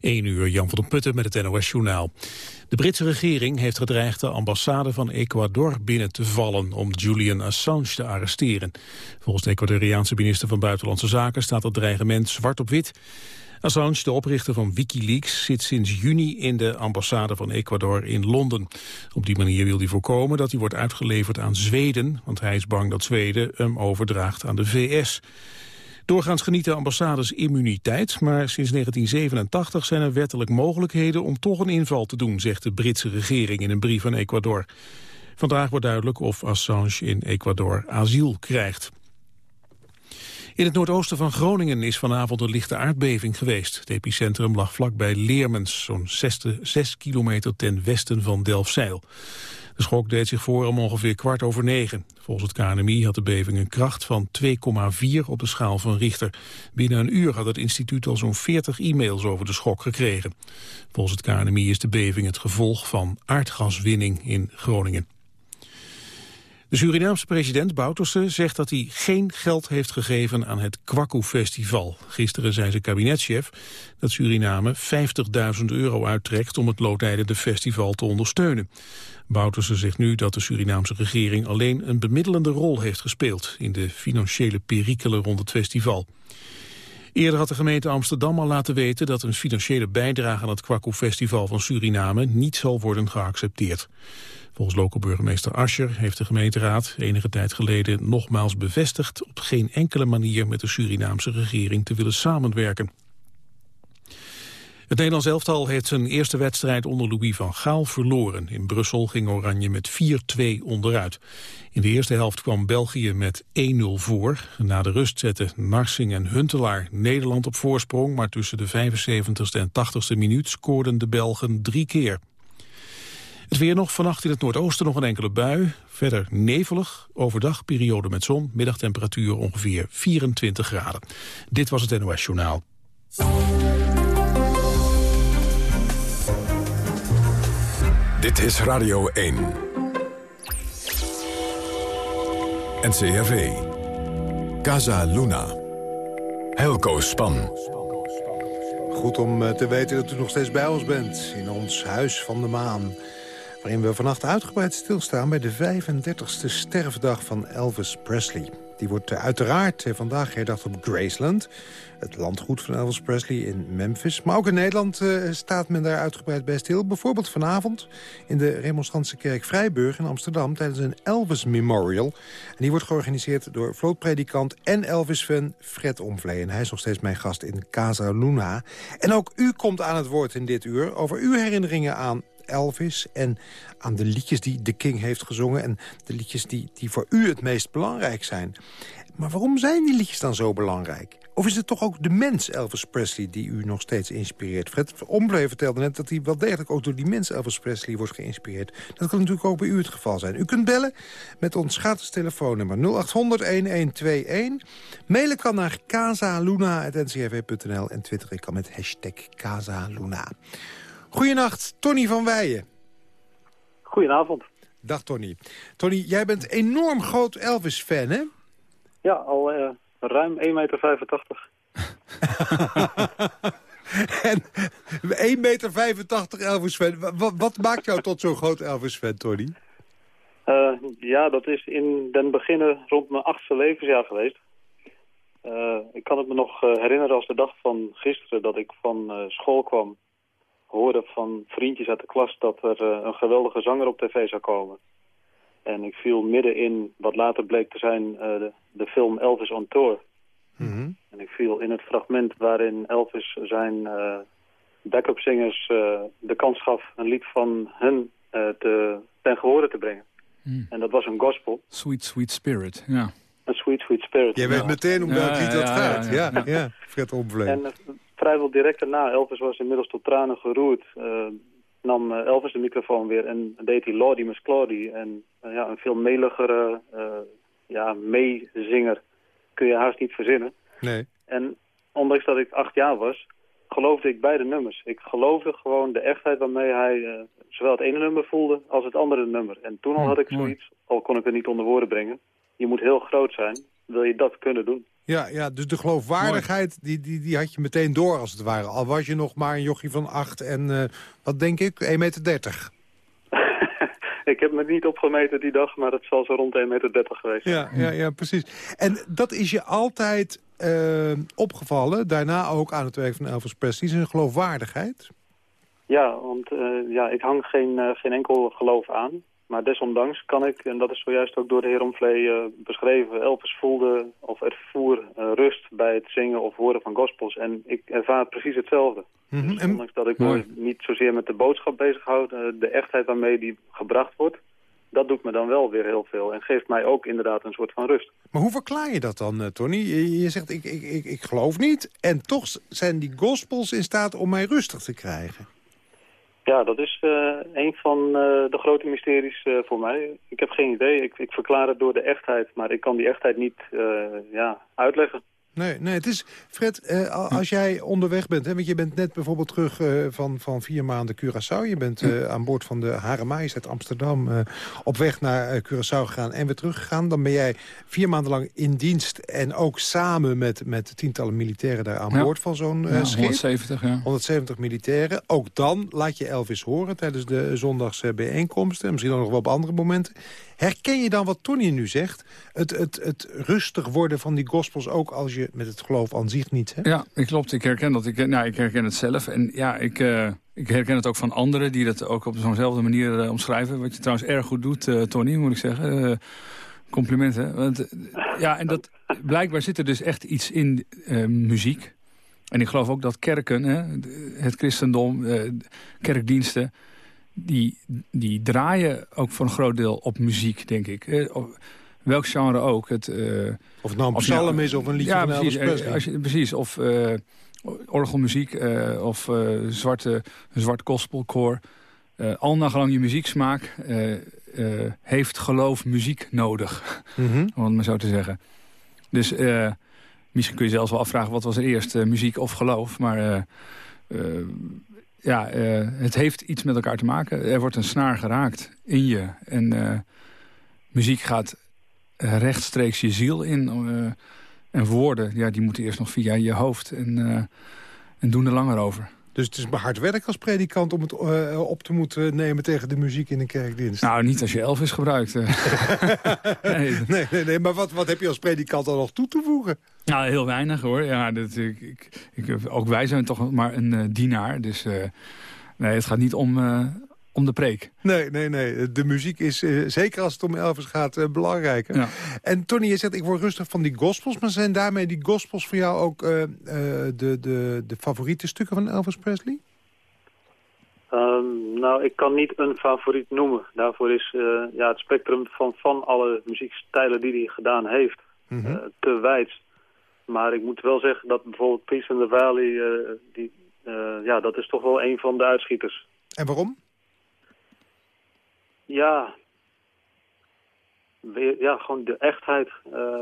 1 uur, Jan van der Putten met het NOS-journaal. De Britse regering heeft gedreigd de ambassade van Ecuador binnen te vallen om Julian Assange te arresteren. Volgens de Ecuadoriaanse minister van Buitenlandse Zaken staat het dreigement zwart op wit. Assange, de oprichter van Wikileaks, zit sinds juni in de ambassade van Ecuador in Londen. Op die manier wil hij voorkomen dat hij wordt uitgeleverd aan Zweden, want hij is bang dat Zweden hem overdraagt aan de VS. Doorgaans genieten ambassades immuniteit, maar sinds 1987 zijn er wettelijk mogelijkheden om toch een inval te doen, zegt de Britse regering in een brief aan Ecuador. Vandaag wordt duidelijk of Assange in Ecuador asiel krijgt. In het noordoosten van Groningen is vanavond een lichte aardbeving geweest. Het epicentrum lag vlakbij Leermens, zo'n 6 kilometer ten westen van Delfzijl. De schok deed zich voor om ongeveer kwart over negen. Volgens het KNMI had de beving een kracht van 2,4 op de schaal van Richter. Binnen een uur had het instituut al zo'n 40 e-mails over de schok gekregen. Volgens het KNMI is de beving het gevolg van aardgaswinning in Groningen. De Surinaamse president Bouterse zegt dat hij geen geld heeft gegeven aan het Kwaku-festival. Gisteren zei zijn kabinetchef dat Suriname 50.000 euro uittrekt om het loodrijdende festival te ondersteunen. Bouterse zegt nu dat de Surinaamse regering alleen een bemiddelende rol heeft gespeeld in de financiële perikelen rond het festival. Eerder had de gemeente Amsterdam al laten weten dat een financiële bijdrage aan het Kwaku Festival van Suriname niet zal worden geaccepteerd. Volgens lokale burgemeester Ascher heeft de gemeenteraad enige tijd geleden nogmaals bevestigd op geen enkele manier met de Surinaamse regering te willen samenwerken. Het Nederlands elftal heeft zijn eerste wedstrijd onder Louis van Gaal verloren. In Brussel ging Oranje met 4-2 onderuit. In de eerste helft kwam België met 1-0 voor. Na de rust zetten Narsing en Huntelaar Nederland op voorsprong... maar tussen de 75ste en 80ste minuut scoorden de Belgen drie keer. Het weer nog, vannacht in het noordoosten nog een enkele bui. Verder nevelig, overdag periode met zon, middagtemperatuur ongeveer 24 graden. Dit was het NOS Journaal. Dit is Radio 1. NCRV. Casa Luna. Helco Span. Goed om eh, te weten dat u nog steeds bij ons bent in ons Huis van de Maan waarin we vannacht uitgebreid stilstaan bij de 35e sterfdag van Elvis Presley. Die wordt eh, uiteraard eh, vandaag herdacht op Graceland, het landgoed van Elvis Presley in Memphis. Maar ook in Nederland uh, staat men daar uitgebreid bij stil. Bijvoorbeeld vanavond in de Remonstrantse kerk Vrijburg in Amsterdam... tijdens een Elvis Memorial. En die wordt georganiseerd door vlootpredikant en Elvis-fan Fred Omvlee. En hij is nog steeds mijn gast in Casa Luna. En ook u komt aan het woord in dit uur over uw herinneringen aan Elvis... en aan de liedjes die de King heeft gezongen... en de liedjes die, die voor u het meest belangrijk zijn. Maar waarom zijn die liedjes dan zo belangrijk? Of is het toch ook de mens Elvis Presley die u nog steeds inspireert? Fred Omblee vertelde net dat hij wel degelijk ook door die mens Elvis Presley wordt geïnspireerd. Dat kan natuurlijk ook bij u het geval zijn. U kunt bellen met ons gratis telefoonnummer 0800-1121. Mailen kan naar casaluna.ncrv.nl en twitteren kan met hashtag Casaluna. Goedenacht, Tony van Weijen. Goedenavond. Dag Tony. Tony, jij bent enorm groot Elvis-fan, hè? Ja, al uh, ruim 1,85 meter. en 1,85 meter Elvis-fan. Wat, wat, maakt jou tot zo'n groot Elvis-fan, Tony? Uh, ja, dat is in den beginnen rond mijn achtste levensjaar geweest. Uh, ik kan het me nog herinneren als de dag van gisteren dat ik van school kwam hoorde van vriendjes uit de klas dat er eh, een geweldige zanger op tv zou komen. En ik viel midden in wat later bleek te zijn uh, de, de, film Elvis on Tour. Mhm. En ik viel in het fragment waarin Elvis zijn uh, backup zingers de kans gaf een lied van hen te, ten gehore te brengen. Mm. En dat was een gospel. Sweet, sweet spirit, ja. Een sweet, sweet spirit. Jij weet meteen om welk lied dat gaat. Ja, ja, Fred vrijwel direct daarna, Elvis was inmiddels tot tranen geroerd, uh, nam eh, Elvis de microfoon weer en deed hij Lordy Miss Claudie. En uh, ja, een veel meligere ja, meezinger kun je haast niet verzinnen. Nee. En ondanks dat ik acht jaar was, geloofde ik beide nummers. Ik geloofde gewoon de echtheid waarmee hij zowel het ene nummer voelde als het andere nummer. En toen al had ik zoiets, al kon ik het niet onder woorden brengen. Je moet heel groot zijn, wil je dat kunnen doen. Ja, ja dus de geloofwaardigheid, die, die, die had je meteen door als het ware. Al was je nog maar een jochie van acht en, uh, wat denk ik, 1,30 meter. ik heb me niet opgemeten die dag, maar het zal zo rond 1,30 meter geweest Ja, ja, ja, precies. En dat is je altijd uh, opgevallen, daarna ook aan het werk van Elvis Presley, zijn geloofwaardigheid? Ja, want uh, ja, ik hang geen, uh, geen enkel geloof aan. Maar desondanks kan ik, en dat is zojuist ook door de heer Omvlee uh, beschreven... Elvis voelde of ervoer rust bij het zingen of horen van gospels. En ik ervaar precies hetzelfde. Mm -hmm. dus ondanks dat ik me niet zozeer met de boodschap bezighoud... de echtheid waarmee die gebracht wordt dat doet me dan wel weer heel veel. En geeft mij ook inderdaad een soort van rust. Maar hoe verklaar je dat dan, Tony? Je, je zegt, ik, ik, ik, ik geloof niet. En toch zijn die gospels in staat om mij rustig te krijgen. Ja, dat is uh, een van uh, de grote mysteries uh, voor mij. Ik heb geen idee. Ik, ik, verklaar het door de echtheid, maar ik kan die echtheid niet ja, uitleggen. Nee, nee, het is, Fred, uh, als jij onderweg bent... Hè, want je bent net bijvoorbeeld terug uh, van, van vier maanden Curaçao. Je bent uh, aan boord van de Hare Majesteit Amsterdam... op weg naar Curaçao gegaan en weer teruggegaan. Dan ben jij vier maanden lang in dienst... en ook samen met, met tientallen militairen daar aan ja. boord van zo'n ja, schip. 170, ja. 170 militairen. Ook dan laat je Elvis horen tijdens de zondagse bijeenkomsten. Misschien ook nog wel op andere momenten. Herken je dan wat Tony nu zegt? Het, het, het rustig worden van die gospels ook als je met het geloof aan zich niet? Ja, klopt. Ik herken dat. Ik, nou, ik herken het zelf. En ja, ik, uh, ik herken het ook van anderen die dat ook op zo'nzelfde manier uh, omschrijven. Wat je trouwens erg goed doet, Tony, moet ik zeggen. complimenten. Want, ja, en dat, blijkbaar zit er dus echt iets in muziek. En ik geloof ook dat kerken, hè, het christendom, kerkdiensten die, die draaien ook voor een groot deel op muziek, denk ik. Eh, welk genre ook. Het, uh, of het nou een psalm is of een liedje ja, van precies, Elvis Presley. Als je, precies, of uh, orgelmuziek of zwarte, zwart gospelkoor. al nagelang je muzieksmaak heeft geloof muziek nodig. Mm -hmm. Om het maar zo te zeggen. Dus misschien kun je zelfs wel afvragen... wat was er eerst, muziek of geloof? Maar ja, uh, het heeft iets met elkaar te maken. Er wordt een snaar geraakt in je. En uh, muziek gaat rechtstreeks je ziel in. Uh, en woorden, ja, die moeten eerst nog via je hoofd. En, en doen er langer over. Dus het is maar hard werk als predikant om het uh, op te moeten nemen tegen de muziek in een kerkdienst. Nou, niet als je Elvis gebruikt. nee. nee, nee, nee, maar wat, wat heb je als predikant dan nog toe te voegen? Nou, heel weinig hoor. Ja, dat, ik, ik, ik, ook wij zijn toch maar een uh, dienaar. Dus uh, nee, het gaat niet om, om de preek. Nee, nee, nee. De muziek is, zeker als het om Elvis gaat, belangrijk. Ja. En Tony, je zegt, ik word rustig van die gospels. Maar zijn daarmee die gospels voor jou ook de, de, de favoriete stukken van Elvis Presley? Um, nou, ik kan niet een favoriet noemen. Daarvoor is ja, het spectrum van, van alle muziekstijlen die hij gedaan heeft mm -hmm. te wijd. Maar ik moet wel zeggen dat bijvoorbeeld Peace in the Valley, uh, die, uh, ja, dat is toch wel een van de uitschieters. En waarom? Ja, ja gewoon de echtheid. Uh,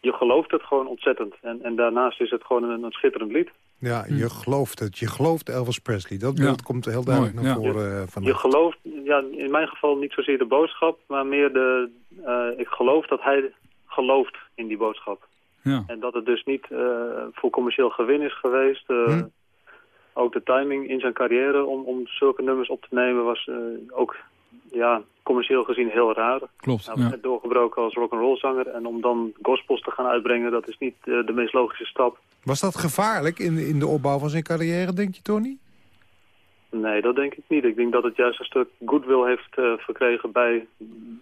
je gelooft het gewoon ontzettend. En, en daarnaast is het gewoon een, een schitterend lied. Ja, je hm. gelooft het. Je gelooft Elvis Presley. Dat beeld ja. komt heel duidelijk Mooi, naar ja. voren. Je, van je gelooft, ja, in mijn geval niet zozeer de boodschap, maar meer de... ik geloof dat hij gelooft in die boodschap. Ja. En dat het dus niet uh, voor commercieel gewin is geweest. Uh, hm. Ook de timing in zijn carrière om, om zulke nummers op te nemen was uh, ook ja, commercieel gezien heel raar. Klopt, Hij was ja. net doorgebroken als rock'n'roll zanger. En om dan gospels te gaan uitbrengen, dat is niet de meest logische stap. Was dat gevaarlijk in, in de opbouw van zijn carrière, denk je, Tony? Nee, dat denk ik niet. Ik denk dat het juist een stuk goodwill heeft verkregen bij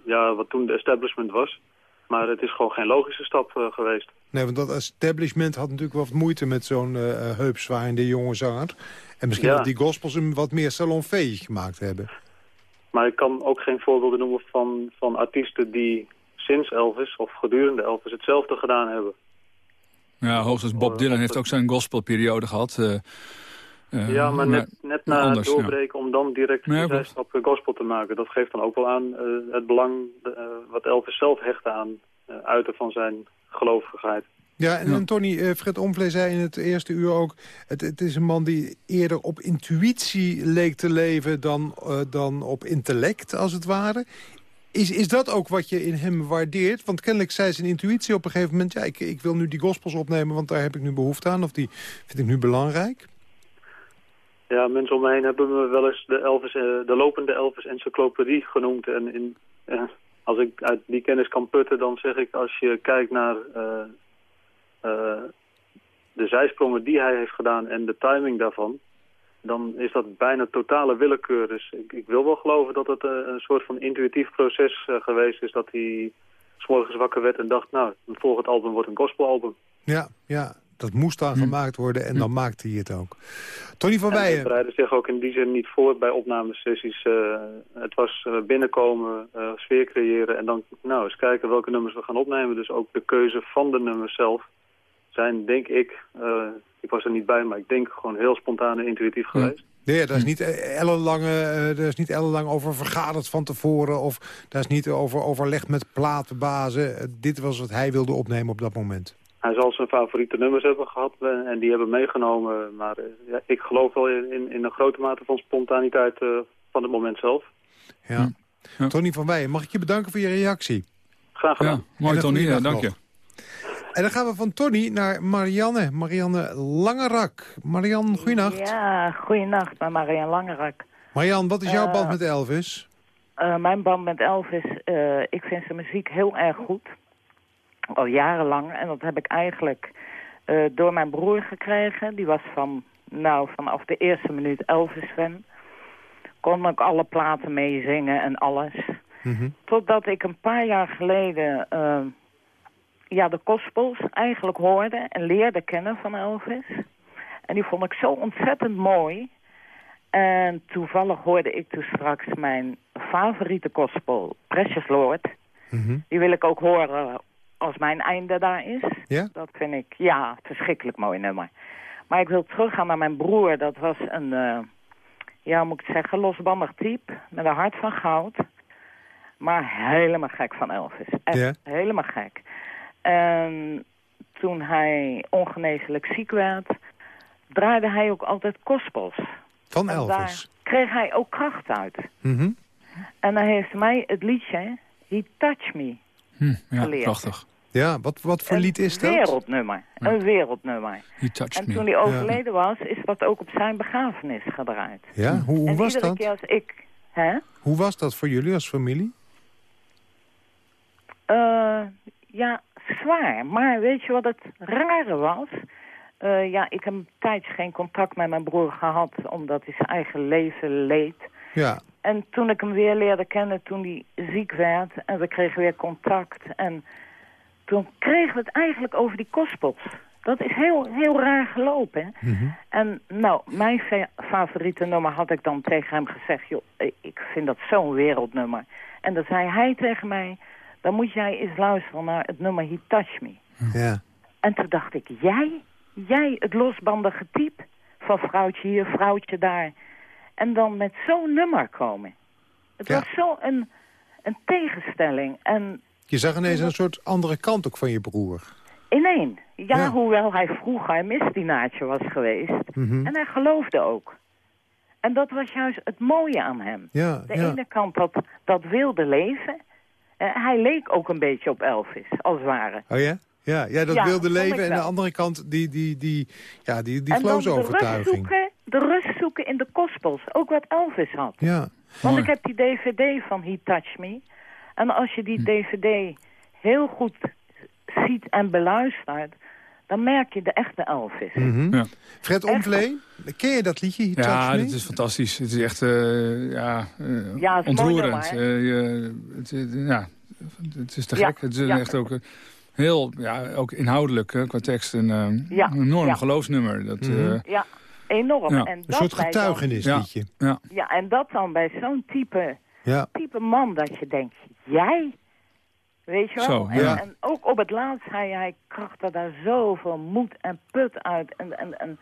ja, wat toen de establishment was. Maar het is gewoon geen logische stap uh, geweest. Nee, want dat establishment had natuurlijk wat moeite met zo'n uh, heupzwaaiende jonge zanger. En misschien ja. dat die gospels hem wat meer salonveeg gemaakt hebben. Maar ik kan ook geen voorbeelden noemen van, van artiesten die sinds Elvis of gedurende Elvis hetzelfde gedaan hebben. Ja, hoogstens Bob Dylan heeft ook zijn gospelperiode gehad. Uh, uh, ja, maar net, net na anders, het doorbreken ja. om dan direct nee, de stap gospel te maken. Dat geeft dan ook wel aan uh, het belang uh, wat Elvis zelf hechtte aan uiten van zijn gelovigheid. Ja, en, en Tony, Fred Omvlee zei in het eerste uur ook... Het, het is een man die eerder op intuïtie leek te leven dan, dan op intellect, als het ware. Is, is dat ook wat je in hem waardeert? Want kennelijk zei zijn intuïtie op een gegeven moment... ja, ik, ik wil nu die gospels opnemen, want daar heb ik nu behoefte aan... of die vind ik nu belangrijk. Ja, mensen om me heen hebben me wel eens de, Elvis, eh, de lopende Elvis-encyclopedie genoemd. En in, eh, als ik uit die kennis kan putten, dan zeg ik... als je kijkt naar eh, de zijsprongen die hij heeft gedaan en de timing daarvan... dan is dat bijna totale willekeur. Dus ik, ik wil wel geloven dat het een soort van intuïtief proces geweest is... dat hij s morgens wakker werd en dacht... nou, het volgende album wordt een gospelalbum. Ja, ja, dat moest dan gemaakt worden en dan maakte hij het ook. Tony van hij Weijen, bereidde zich ook in die zin niet voor bij opnamesessies. Eh, het was eh, binnenkomen, eh, sfeer creëren en dan nou, eens kijken welke nummers we gaan opnemen. Dus ook de keuze van de nummers zelf zijn, denk ik, eh, ik was er niet bij, maar ik denk gewoon heel spontaan en intuïtief geweest. nee, daar is niet ellenlang, eh, daar is niet ellenlang over vergaderd van tevoren... of daar is niet over overlegd met platenbazen. Dit was wat hij wilde opnemen op dat moment. Hij zal zijn favoriete nummers hebben gehad eh, en die hebben meegenomen. Maar eh, ja, ik geloof wel in, in, een grote mate van spontaniteit eh, van het moment zelf. Ja. Ja. Tony van Weijen, mag ik je bedanken voor je reactie? Graag gedaan. Ja, mooi Tony, ja, dank je. En dan gaan we van Tony naar Marianne. Marianne Langerak. Marianne, goeienacht. Ja, goeienacht, met Marianne Langerak. Marianne, wat is jouw band met Elvis? Eh, mijn band met Elvis, eh, ik vind zijn muziek heel erg goed. Al jarenlang. En dat heb ik eigenlijk eh, door mijn broer gekregen. Die was van, nou, vanaf de eerste minuut Elvis-fan. Kon ook alle platen meezingen en alles. Mhm. Totdat ik een paar jaar geleden eh, ja, de gospels eigenlijk hoorde en leerde kennen van Elvis. En die vond ik zo ontzettend mooi. En toevallig hoorde ik toen straks mijn favoriete gospel, Precious Lord. Mhm. Die wil ik ook horen als mijn einde daar is. Ja? Dat vind ik, ja, verschrikkelijk mooi nummer. Maar ik wil teruggaan naar mijn broer. Dat was een, eh, ja, hoe moet ik het zeggen, losbandig type. Met een hart van goud. Maar helemaal gek van Elvis. Echt Ja. helemaal gek. En toen hij ongeneeslijk ziek werd... draaide hij ook altijd gospels. Van En Elvis. daar kreeg hij ook kracht uit. Mhm. En hij heeft mij het liedje He Touch Me Hm, ja, Geleerd. prachtig. Ja, wat, wat voor een lied is dat? wereldnummer. Een wereldnummer. He touched En me. toen hij overleden was, is dat ook op zijn begrafenis gedraaid. Ja, hoe, hoe en was dat? keer als ik... Hè? Hoe was dat voor jullie als familie? Eh, ja, zwaar. Maar weet je wat het rare was? Eh, ja, ik heb een tijdje geen contact met mijn broer gehad... omdat hij zijn eigen leven leed. Ja, En toen ik hem weer leerde kennen, toen hij ziek werd... en we kregen weer contact... en toen kregen we het eigenlijk over die gospels. Dat is heel, heel raar gelopen. hè? Mhm. En nou, mijn fa- favoriete nummer had ik dan tegen hem gezegd... joh, ik vind dat zo'n wereldnummer. En dan zei hij tegen mij... dan moet jij eens luisteren naar het nummer He Touch Me. ja. En toen dacht ik, jij? Jij, het losbandige type? Van vrouwtje hier, vrouwtje daar. En dan met zo'n nummer komen. Het Ja. was zo een, een tegenstelling. En Je zag ineens een soort andere kant ook van je broer. ineen. Ja, Ja. hoewel hij vroeger misdienaartje was geweest. Mhm. En hij geloofde ook. En dat was juist het mooie aan hem. Ja, De ja. ene kant dat, dat wilde leven. Eh, hij leek ook een beetje op Elvis, als het ware. Oh ja? Ja, ja dat Ja, wilde leven. En aan de andere kant die, die, die, ja, die, die en dan de rust, geloofsovertuiging. zoeken, de rust zoeken in de gospels. Ook wat Elvis had. Ja, Want Mooi. ik heb die dvd van He Touch Me. En als je die Hm. dvd heel goed ziet en beluistert... dan merk je de echte Elvis. Mhm. Ja. Fred Echt? Omvlee, ken je dat liedje? Ja, Me? dit is fantastisch. Het is echt eh, ja, Ja, het is mooi ontroerend. Eh, je- het, ja, het is te Ja, gek. Het is ja. echt ook heel ja, ook inhoudelijk eh, qua tekst een, eh, Ja, een enorm ja. geloofsnummer. Dat, Mhm. eh, Ja, enorm. Ja. En Een dat soort bij dan- getuigenisliedje. ja, Ja, en dat dan bij zo'n type, Ja. type man dat je denkt, jij? Weet je wel? Zo, en, ja. en ook op het laatst, hij, hij krachtte daar zoveel moed en put uit. En, en, en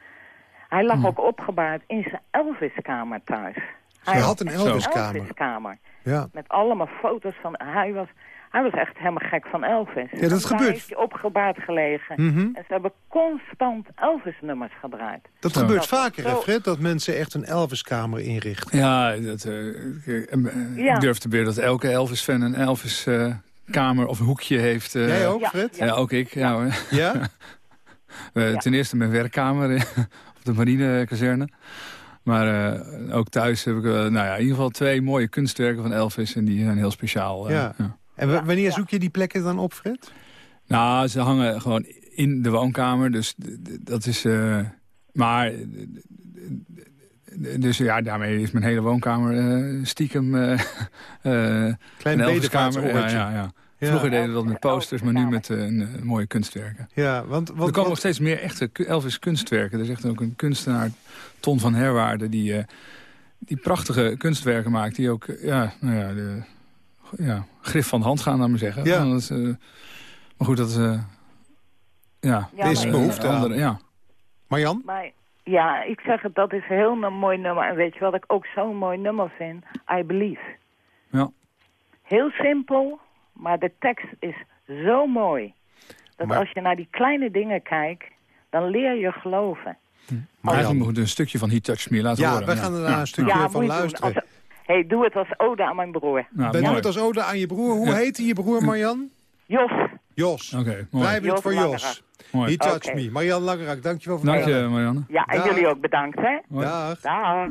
hij lag ook opgebaard in zijn Elvis-kamer thuis. Hij had een. Elvis-kamer. Ja. Met allemaal foto's van... Hij, was, Hij was echt helemaal gek van Elvis. Ja, dat En gebeurt. Daar heeft hij opgebaard gelegen. Mhm. En ze hebben constant Elvis-nummers gedraaid. Dat Zo. gebeurt Dat vaker, hè, Fred? Dat mensen echt een Elvis-kamer inrichten. Ja, dat, eh, ik, eh, Ja. ik durf te beweren dat elke Elvis-fan een Elvis-kamer of hoekje heeft. eh, Jij ook, Ja. Fred? Ja, ook ik. Ja, hoor. Ja? Eh. Ten eerste mijn werkkamer eh, op de marinekazerne. Maar eh, ook thuis heb ik eh, nou ja, in ieder geval twee mooie kunstwerken van Elvis. En die zijn heel speciaal. eh, Ja. En wa- wanneer zoek je die plekken dan op, Fred? Nou, ze hangen gewoon in de woonkamer. Dus dat is... eh, maar... Dus ja, daarmee is mijn hele woonkamer eh, stiekem eh eh Klein een Elviskamer. Ja, ja, ja. Ja. Vroeger deden we dat met posters, maar nu met een, mooie kunstwerken. Ja, want er wat, komen nog steeds meer echte Elvis kunstwerken. Er is echt ook een kunstenaar, Ton van Herwaarde, die, eh, die prachtige kunstwerken maakt. Die ook, ja, nou ja, de ja, grif van de hand gaan, laat maar zeggen. Ja. Dat is, eh, maar goed, dat is... eh, ja, Ja, is maar- behoefte aan. andere, ja. Marjan? Maar ja, ik zeg het, dat is een heel mooi nummer. En weet je wat ik ook zo'n mooi nummer vind? I Believe. Ja. Heel simpel, maar de tekst is zo mooi. Dat Maar- als je naar die kleine dingen kijkt, dan leer je geloven. Maar eigenlijk moet een stukje van He Touched Me laten Ja, horen. wij gaan er naar een stukje ja, van luisteren. Als- hey, doe het als ode aan mijn broer. Nou, mooi. het als ode aan je broer. Hoe Ja. heet je broer, Marjan? Jos, Jos. Oké, hebben het voor. Jos. mooi. He touched Oké. me. Marjan Langerak, dankjewel voor Dank het je. Marianne. ja, en Dag. jullie ook bedankt, hè? Dag. Dag.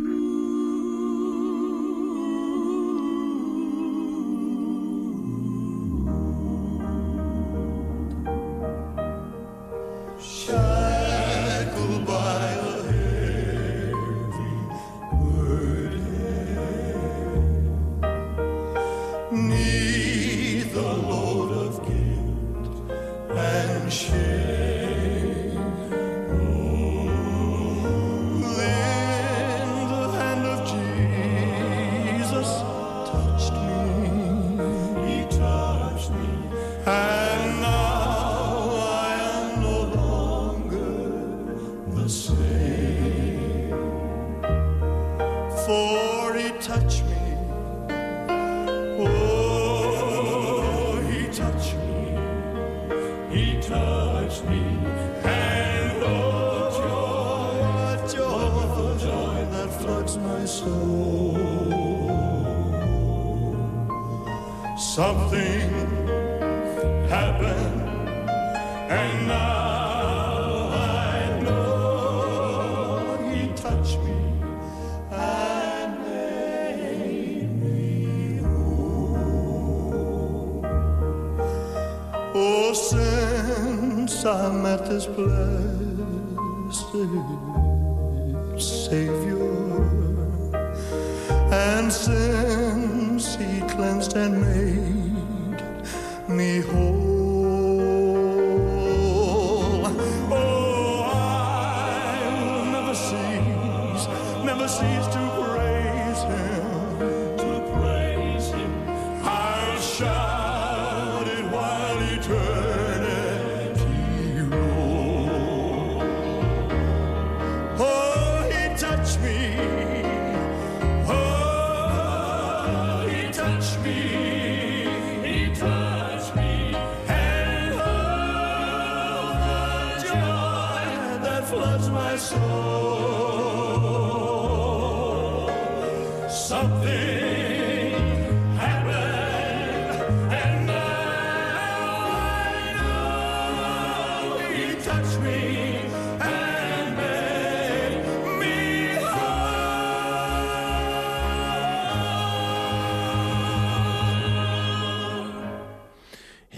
Something happened, and now I know he touched me and made me whole. Oh, since I met this blessed Savior,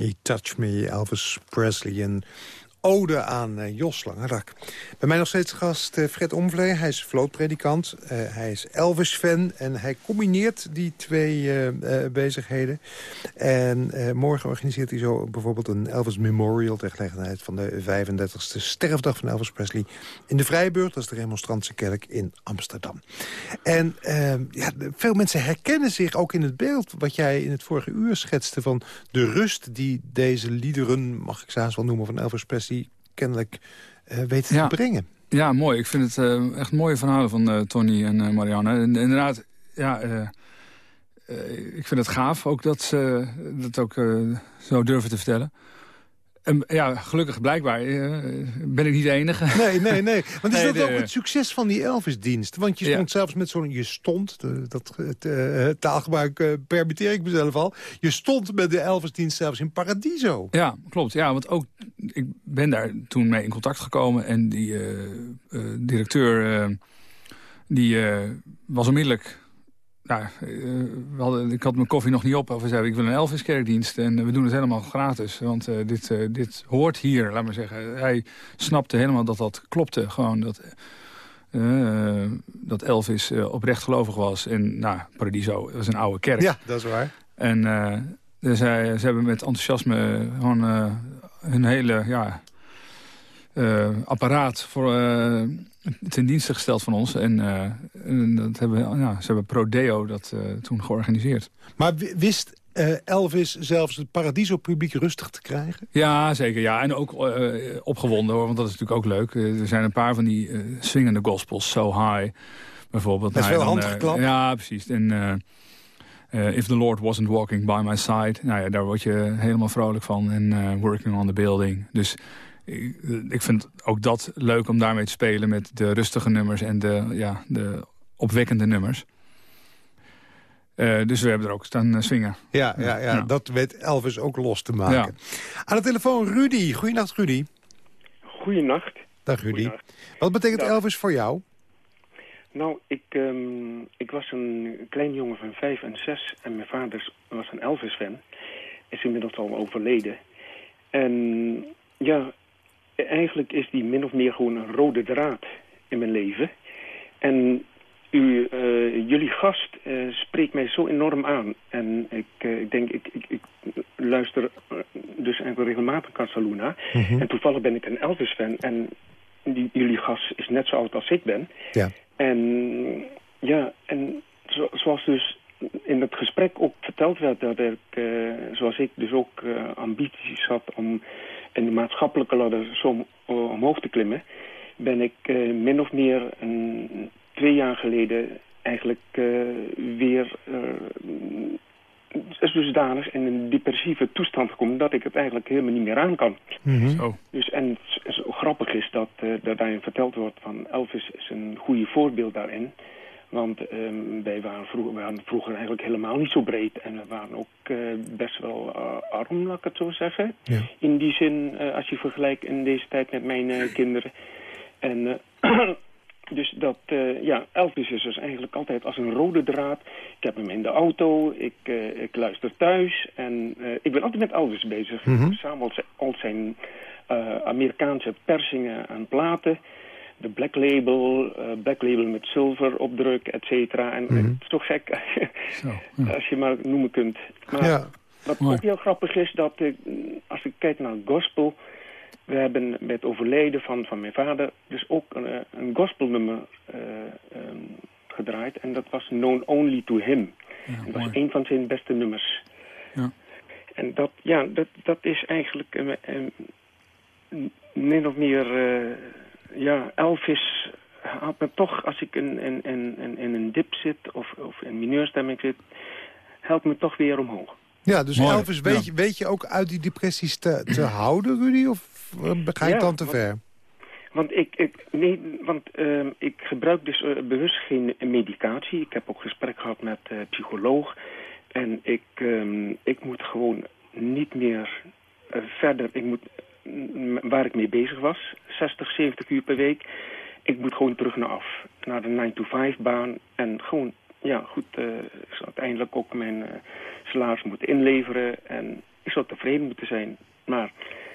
He Touched Me, Elvis Presley. Een ode aan eh, Jos Langerak. Bij mij nog steeds gast eh, Fred Omvlee. Hij is vlootpredikant. Eh, hij is Elvis-fan. En hij combineert die twee bezigheden. En morgen organiseert hij zo bijvoorbeeld een Elvis Memorial... ter gelegenheid van de 35e sterfdag van Elvis Presley... in de Vrijburg, dat is de remonstrantse kerk in Amsterdam. En eh, ja, veel mensen herkennen zich ook in het beeld... wat jij in het vorige uur schetste van de rust die deze liederen... mag ik ze wel noemen, van Elvis Presley... kennelijk eh weten Ja. te brengen. Ja, mooi. Ik vind het eh, echt mooie verhalen van eh, Tony en Marianne. En, inderdaad, ja, ik vind het gaaf ook dat ze dat ook zo durven te vertellen. En ja, gelukkig blijkbaar eh, ben ik niet de enige. Nee, nee, nee. Want is Nee, dat ook het succes van die Elvis-dienst? Want je Ja. stond zelfs met zo'n... Je stond, de- dat het, eh, taalgebruik eh, permitteer ik mezelf al. Je stond met de Elvis-dienst zelfs in Paradiso. Ja, klopt. Ja, want ook ik ben daar toen mee in contact gekomen en die eh, eh, directeur eh, die eh, was onmiddellijk. Nou, eh, we hadden, ik had mijn koffie nog niet op. Of we zeiden, ik wil een Elvis-kerkdienst en we doen het helemaal gratis. Want eh, dit, eh, dit hoort hier, laat maar zeggen. Hij snapte helemaal dat dat klopte. Gewoon dat, eh, dat Elvis eh, oprecht gelovig was. En nou, Paradiso was een oude kerk. Ja, dat is waar. En eh, dus zij, ze hebben met enthousiasme gewoon eh, hun hele ja, eh, apparaat voor, eh, ten dienste gesteld van ons. En, eh, en dat hebben, ja, ze hebben Prodeo dat eh, toen georganiseerd. Maar wi- wist eh, Elvis zelfs het Paradiso-publiek rustig te krijgen? Ja, zeker. Ja. En ook opgewonden hoor, want dat is natuurlijk ook leuk. Er zijn een paar van die eh swingende gospels, So High bijvoorbeeld. Met Nou, veel handgeklap. ja, precies. En If the Lord Wasn't Walking By My Side. Nou ja, daar word je helemaal vrolijk van. En Working on the Building. Dus ik, ik vind ook dat leuk om daarmee te spelen... met de rustige nummers en de, ja, de opwekkende nummers. Eh, dus we hebben er ook staan eh, swingen. Ja, ja, ja, Ja. dat weet Elvis ook los te maken. Ja. Aan de telefoon Rudy. Goeienacht, Rudy. Goeienacht. Dag, Rudy. Goeienacht. Wat betekent Dag. Elvis voor jou? Nou, ik, ehm, ik was een klein jongen van vijf en zes en mijn vader was een Elvis-fan. Is inmiddels al overleden. En ja, eigenlijk is die min of meer gewoon een rode draad in mijn leven. En u, eh, jullie gast eh, spreekt mij zo enorm aan. En ik, eh, ik denk, ik, ik, ik luister eh, dus eigenlijk regelmatig Casaluna. En toevallig ben ik een Elvis-fan. En die, jullie gast is net zo oud als ik ben. Ja. En ja, en zo- zoals dus in het gesprek ook verteld werd... dat ik, eh, zoals ik dus ook eh, ambities had om in de maatschappelijke ladder zo eh, omhoog te klimmen... ben ik eh, min of meer een, twee jaar geleden eigenlijk eh, weer... eh, is dusdanig in een depressieve toestand gekomen... dat ik het eigenlijk helemaal niet meer aan kan. Zo. Dus, en het zo grappig is dat, eh dat daarin verteld wordt van Elvis is een goede voorbeeld daarin. Want ehm, wij waren vroeger, waren vroeger eigenlijk helemaal niet zo breed. En we waren ook eh, best wel eh, arm, laat ik het zo zeggen. Ja. In die zin, eh, als je vergelijkt in deze tijd met mijn kinderen. En dus dat, ja, Elvis is dus eigenlijk altijd als een rode draad. Ik heb hem in de auto, ik, ik luister thuis. En ik ben altijd met Elvis bezig. Ik verzamel z- al zijn Amerikaanse persingen aan platen. De Black Label, eh, Black Label met zilver opdruk, et cetera. En Mhm. het is toch gek Zo, ja. als je maar noemen kunt. Maar Ja. wat Mooi. ook heel grappig is, dat ik, mm, als ik kijk naar gospel... We hebben bij het overlijden van, van mijn vader dus ook een, eh, een gospelnummer eh, ehm, gedraaid. En dat was Known Only to Him. Ja, dat was een van zijn beste nummers. Ja. En dat, ja, dat, dat is eigenlijk eh, eh, min of meer... eh, ja, Elvis had me toch, als ik in, in, in, in- in een dip zit of, of in mineurstemming zit... helpt me toch weer omhoog. Ja, dus Mooi, Elvis, weet, ja. je, weet je ook uit die depressies te, te houden, Rudy? Of eh, ga je Ja, dan te want- ver? Want ik, ik, nee, want ehm, ik gebruik dus eh, bewust geen medicatie. Ik heb ook gesprek gehad met eh psycholoog. En ik, ehm, ik moet gewoon niet meer verder. Ik moet, waar ik mee bezig was, 60, 70 uur per week. Ik moet gewoon terug naar af. Naar de 9-to-5-baan. En gewoon, ja goed, eh, ik zou uiteindelijk ook mijn eh, salaris moeten inleveren. En ik zou tevreden moeten zijn. Maar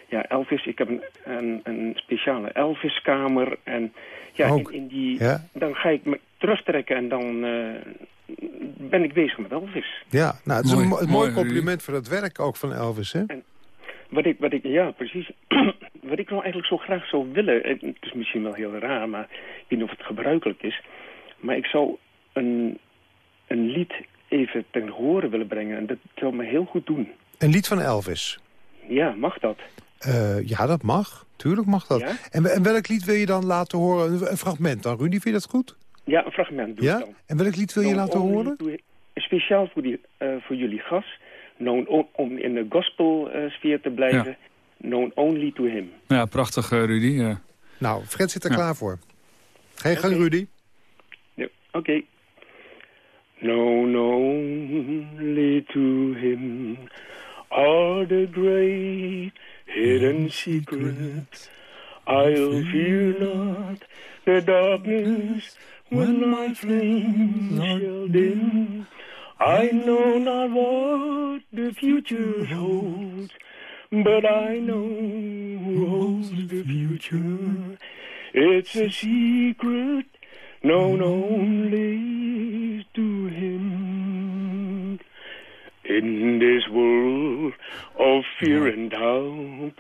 ja, Elvis, ik heb een, een, een speciale Elvis-kamer. En ja, Ook, in, in die, Ja, dan ga ik me terugtrekken en dan eh, ben ik bezig met Elvis. ja. nou, het is Mooi, een, mo- een mooi, compliment voor het werk ook van Elvis, hè? Wat ik, wat ik, ja, precies. wat ik nou eigenlijk zo graag zou willen, het is misschien wel heel raar, maar ik weet niet of het gebruikelijk is. Maar ik zou een, een lied even ten horen willen brengen en dat zou me heel goed doen. Een lied van Elvis. Ja, mag dat? Eh, ja, dat mag. Tuurlijk mag dat. Ja? En, en welk lied wil je dan laten horen? Een, fragment dan, Rudy, vind je dat goed? Ja, een fragment doe Ja? dan. En welk lied wil je No laten horen? speciaal voor, die, eh, voor jullie gast, known om in de gospel eh, sfeer te blijven, known only to him. Ja, prachtig eh, Rudy. ja. Nou, Fred zit er Ja. klaar voor. Ga je gang, Rudy? Ja, Oké. Known only to him are the great hidden secrets. I'll fear not the darkness when my flames shall dim. I know not what the future holds, but I know who holds the future. It's a secret known only to him. In this world of fear mm. and doubt,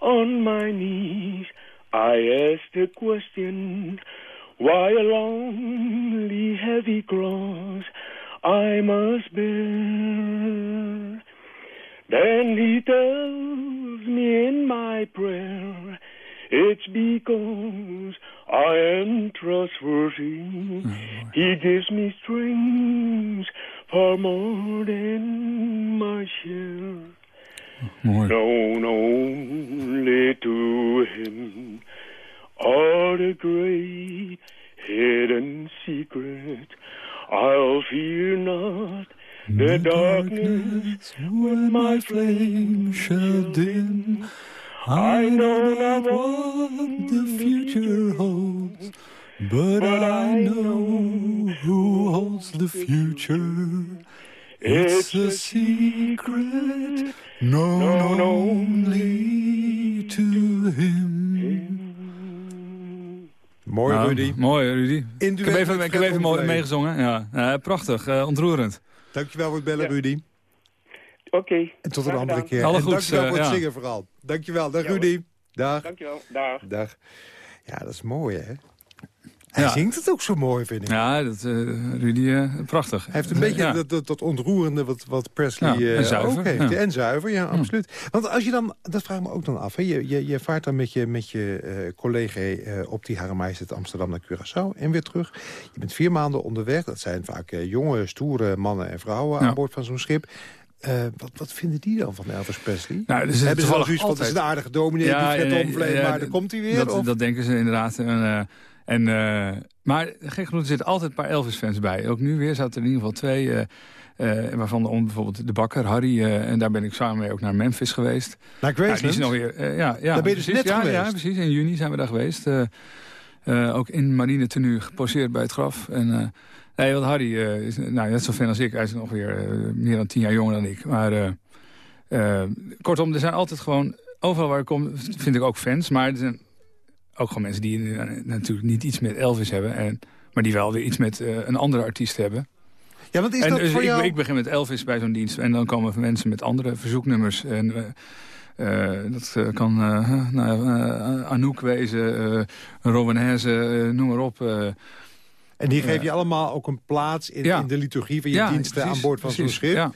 on my knees I ask the question, why a lonely heavy cross I must bear? Then he tells me in my prayer, it's because I am trustworthy. Mm-hmm. He gives me strength far more than my share. Mooi. Known only to him are the great hidden secret. I'll fear not the darkness when my flame shall dim. I know not what the future holds, but I know who holds the future. It's a secret known only to him. Mooi, Nou, Rudy. Mooi, Rudy. In Ik heb even, ik heb Fred even mooi meegezongen. Ja. Ja, prachtig, eh, ontroerend. Dankjewel voor het bellen, Ja. Rudy. Oké. En tot een andere gedaan. keer. Alle en goeds, dankjewel eh, voor het ja. zingen vooral. Dankjewel. Dag Ja, Rudy. Dag. Dankjewel. Dag. Dag. Ja, dat is mooi, hè? Hij Ja. zingt het ook zo mooi, vind ik. Ja, dat, eh, Rudy, eh, prachtig. Hij heeft een beetje Ja. dat, dat, dat ontroerende wat, wat Presley Ja, en eh, zuiver, ook heeft. ja. En zuiver, ja, absoluut. Want als je dan, dat vraag ik me ook dan af. Hè? Je, je, je vaart dan met je, met je collega op die Hare Majesteit Amsterdam naar Curaçao en weer terug. Je bent vier maanden onderweg. Dat zijn vaak jonge, stoere mannen en vrouwen aan boord van zo'n schip. Wat, wat vinden die dan van Elvis Presley? Nou, dus Hebben ze wel zoiets van, het is een aardige dominee, Ja, die Fred nee, Omvlee, ja, maar dan komt hij weer? Dat, of? dat denken ze inderdaad. En, en, eh, maar gek genoeg, er zitten altijd een paar Elvis-fans bij. Ook nu weer zaten er in ieder geval twee... eh, eh, waarvan de, om, bijvoorbeeld de bakker, Harry. en daar ben ik samen mee ook naar Memphis geweest. naar Ja, die Graceland? is nog weer, ja, ja, Daar ben je dus precies. net ja, geweest? Ja, precies. In juni zijn we daar geweest. Ook in marine tenue geposeerd bij het graf. En, nee, want Harry is nou, net zo fan als ik. Hij is nog weer meer dan tien jaar jonger dan ik. Maar kortom, er zijn altijd gewoon... Overal waar ik kom vind ik ook fans. Maar er zijn ook gewoon mensen die eh, natuurlijk niet iets met Elvis hebben. En, maar die wel weer iets met eh, een andere artiest hebben. Ja, want is en dat dus voor ik, jou... ik begin met Elvis bij zo'n dienst. En dan komen mensen met andere verzoeknummers. En, eh, dat kan nou, Anouk wezen, Robinese, eh, noem maar op. En die geef je allemaal ook een plaats in, Ja. in de liturgie van je Ja, diensten precies, aan boord van zo'n schip. Ja.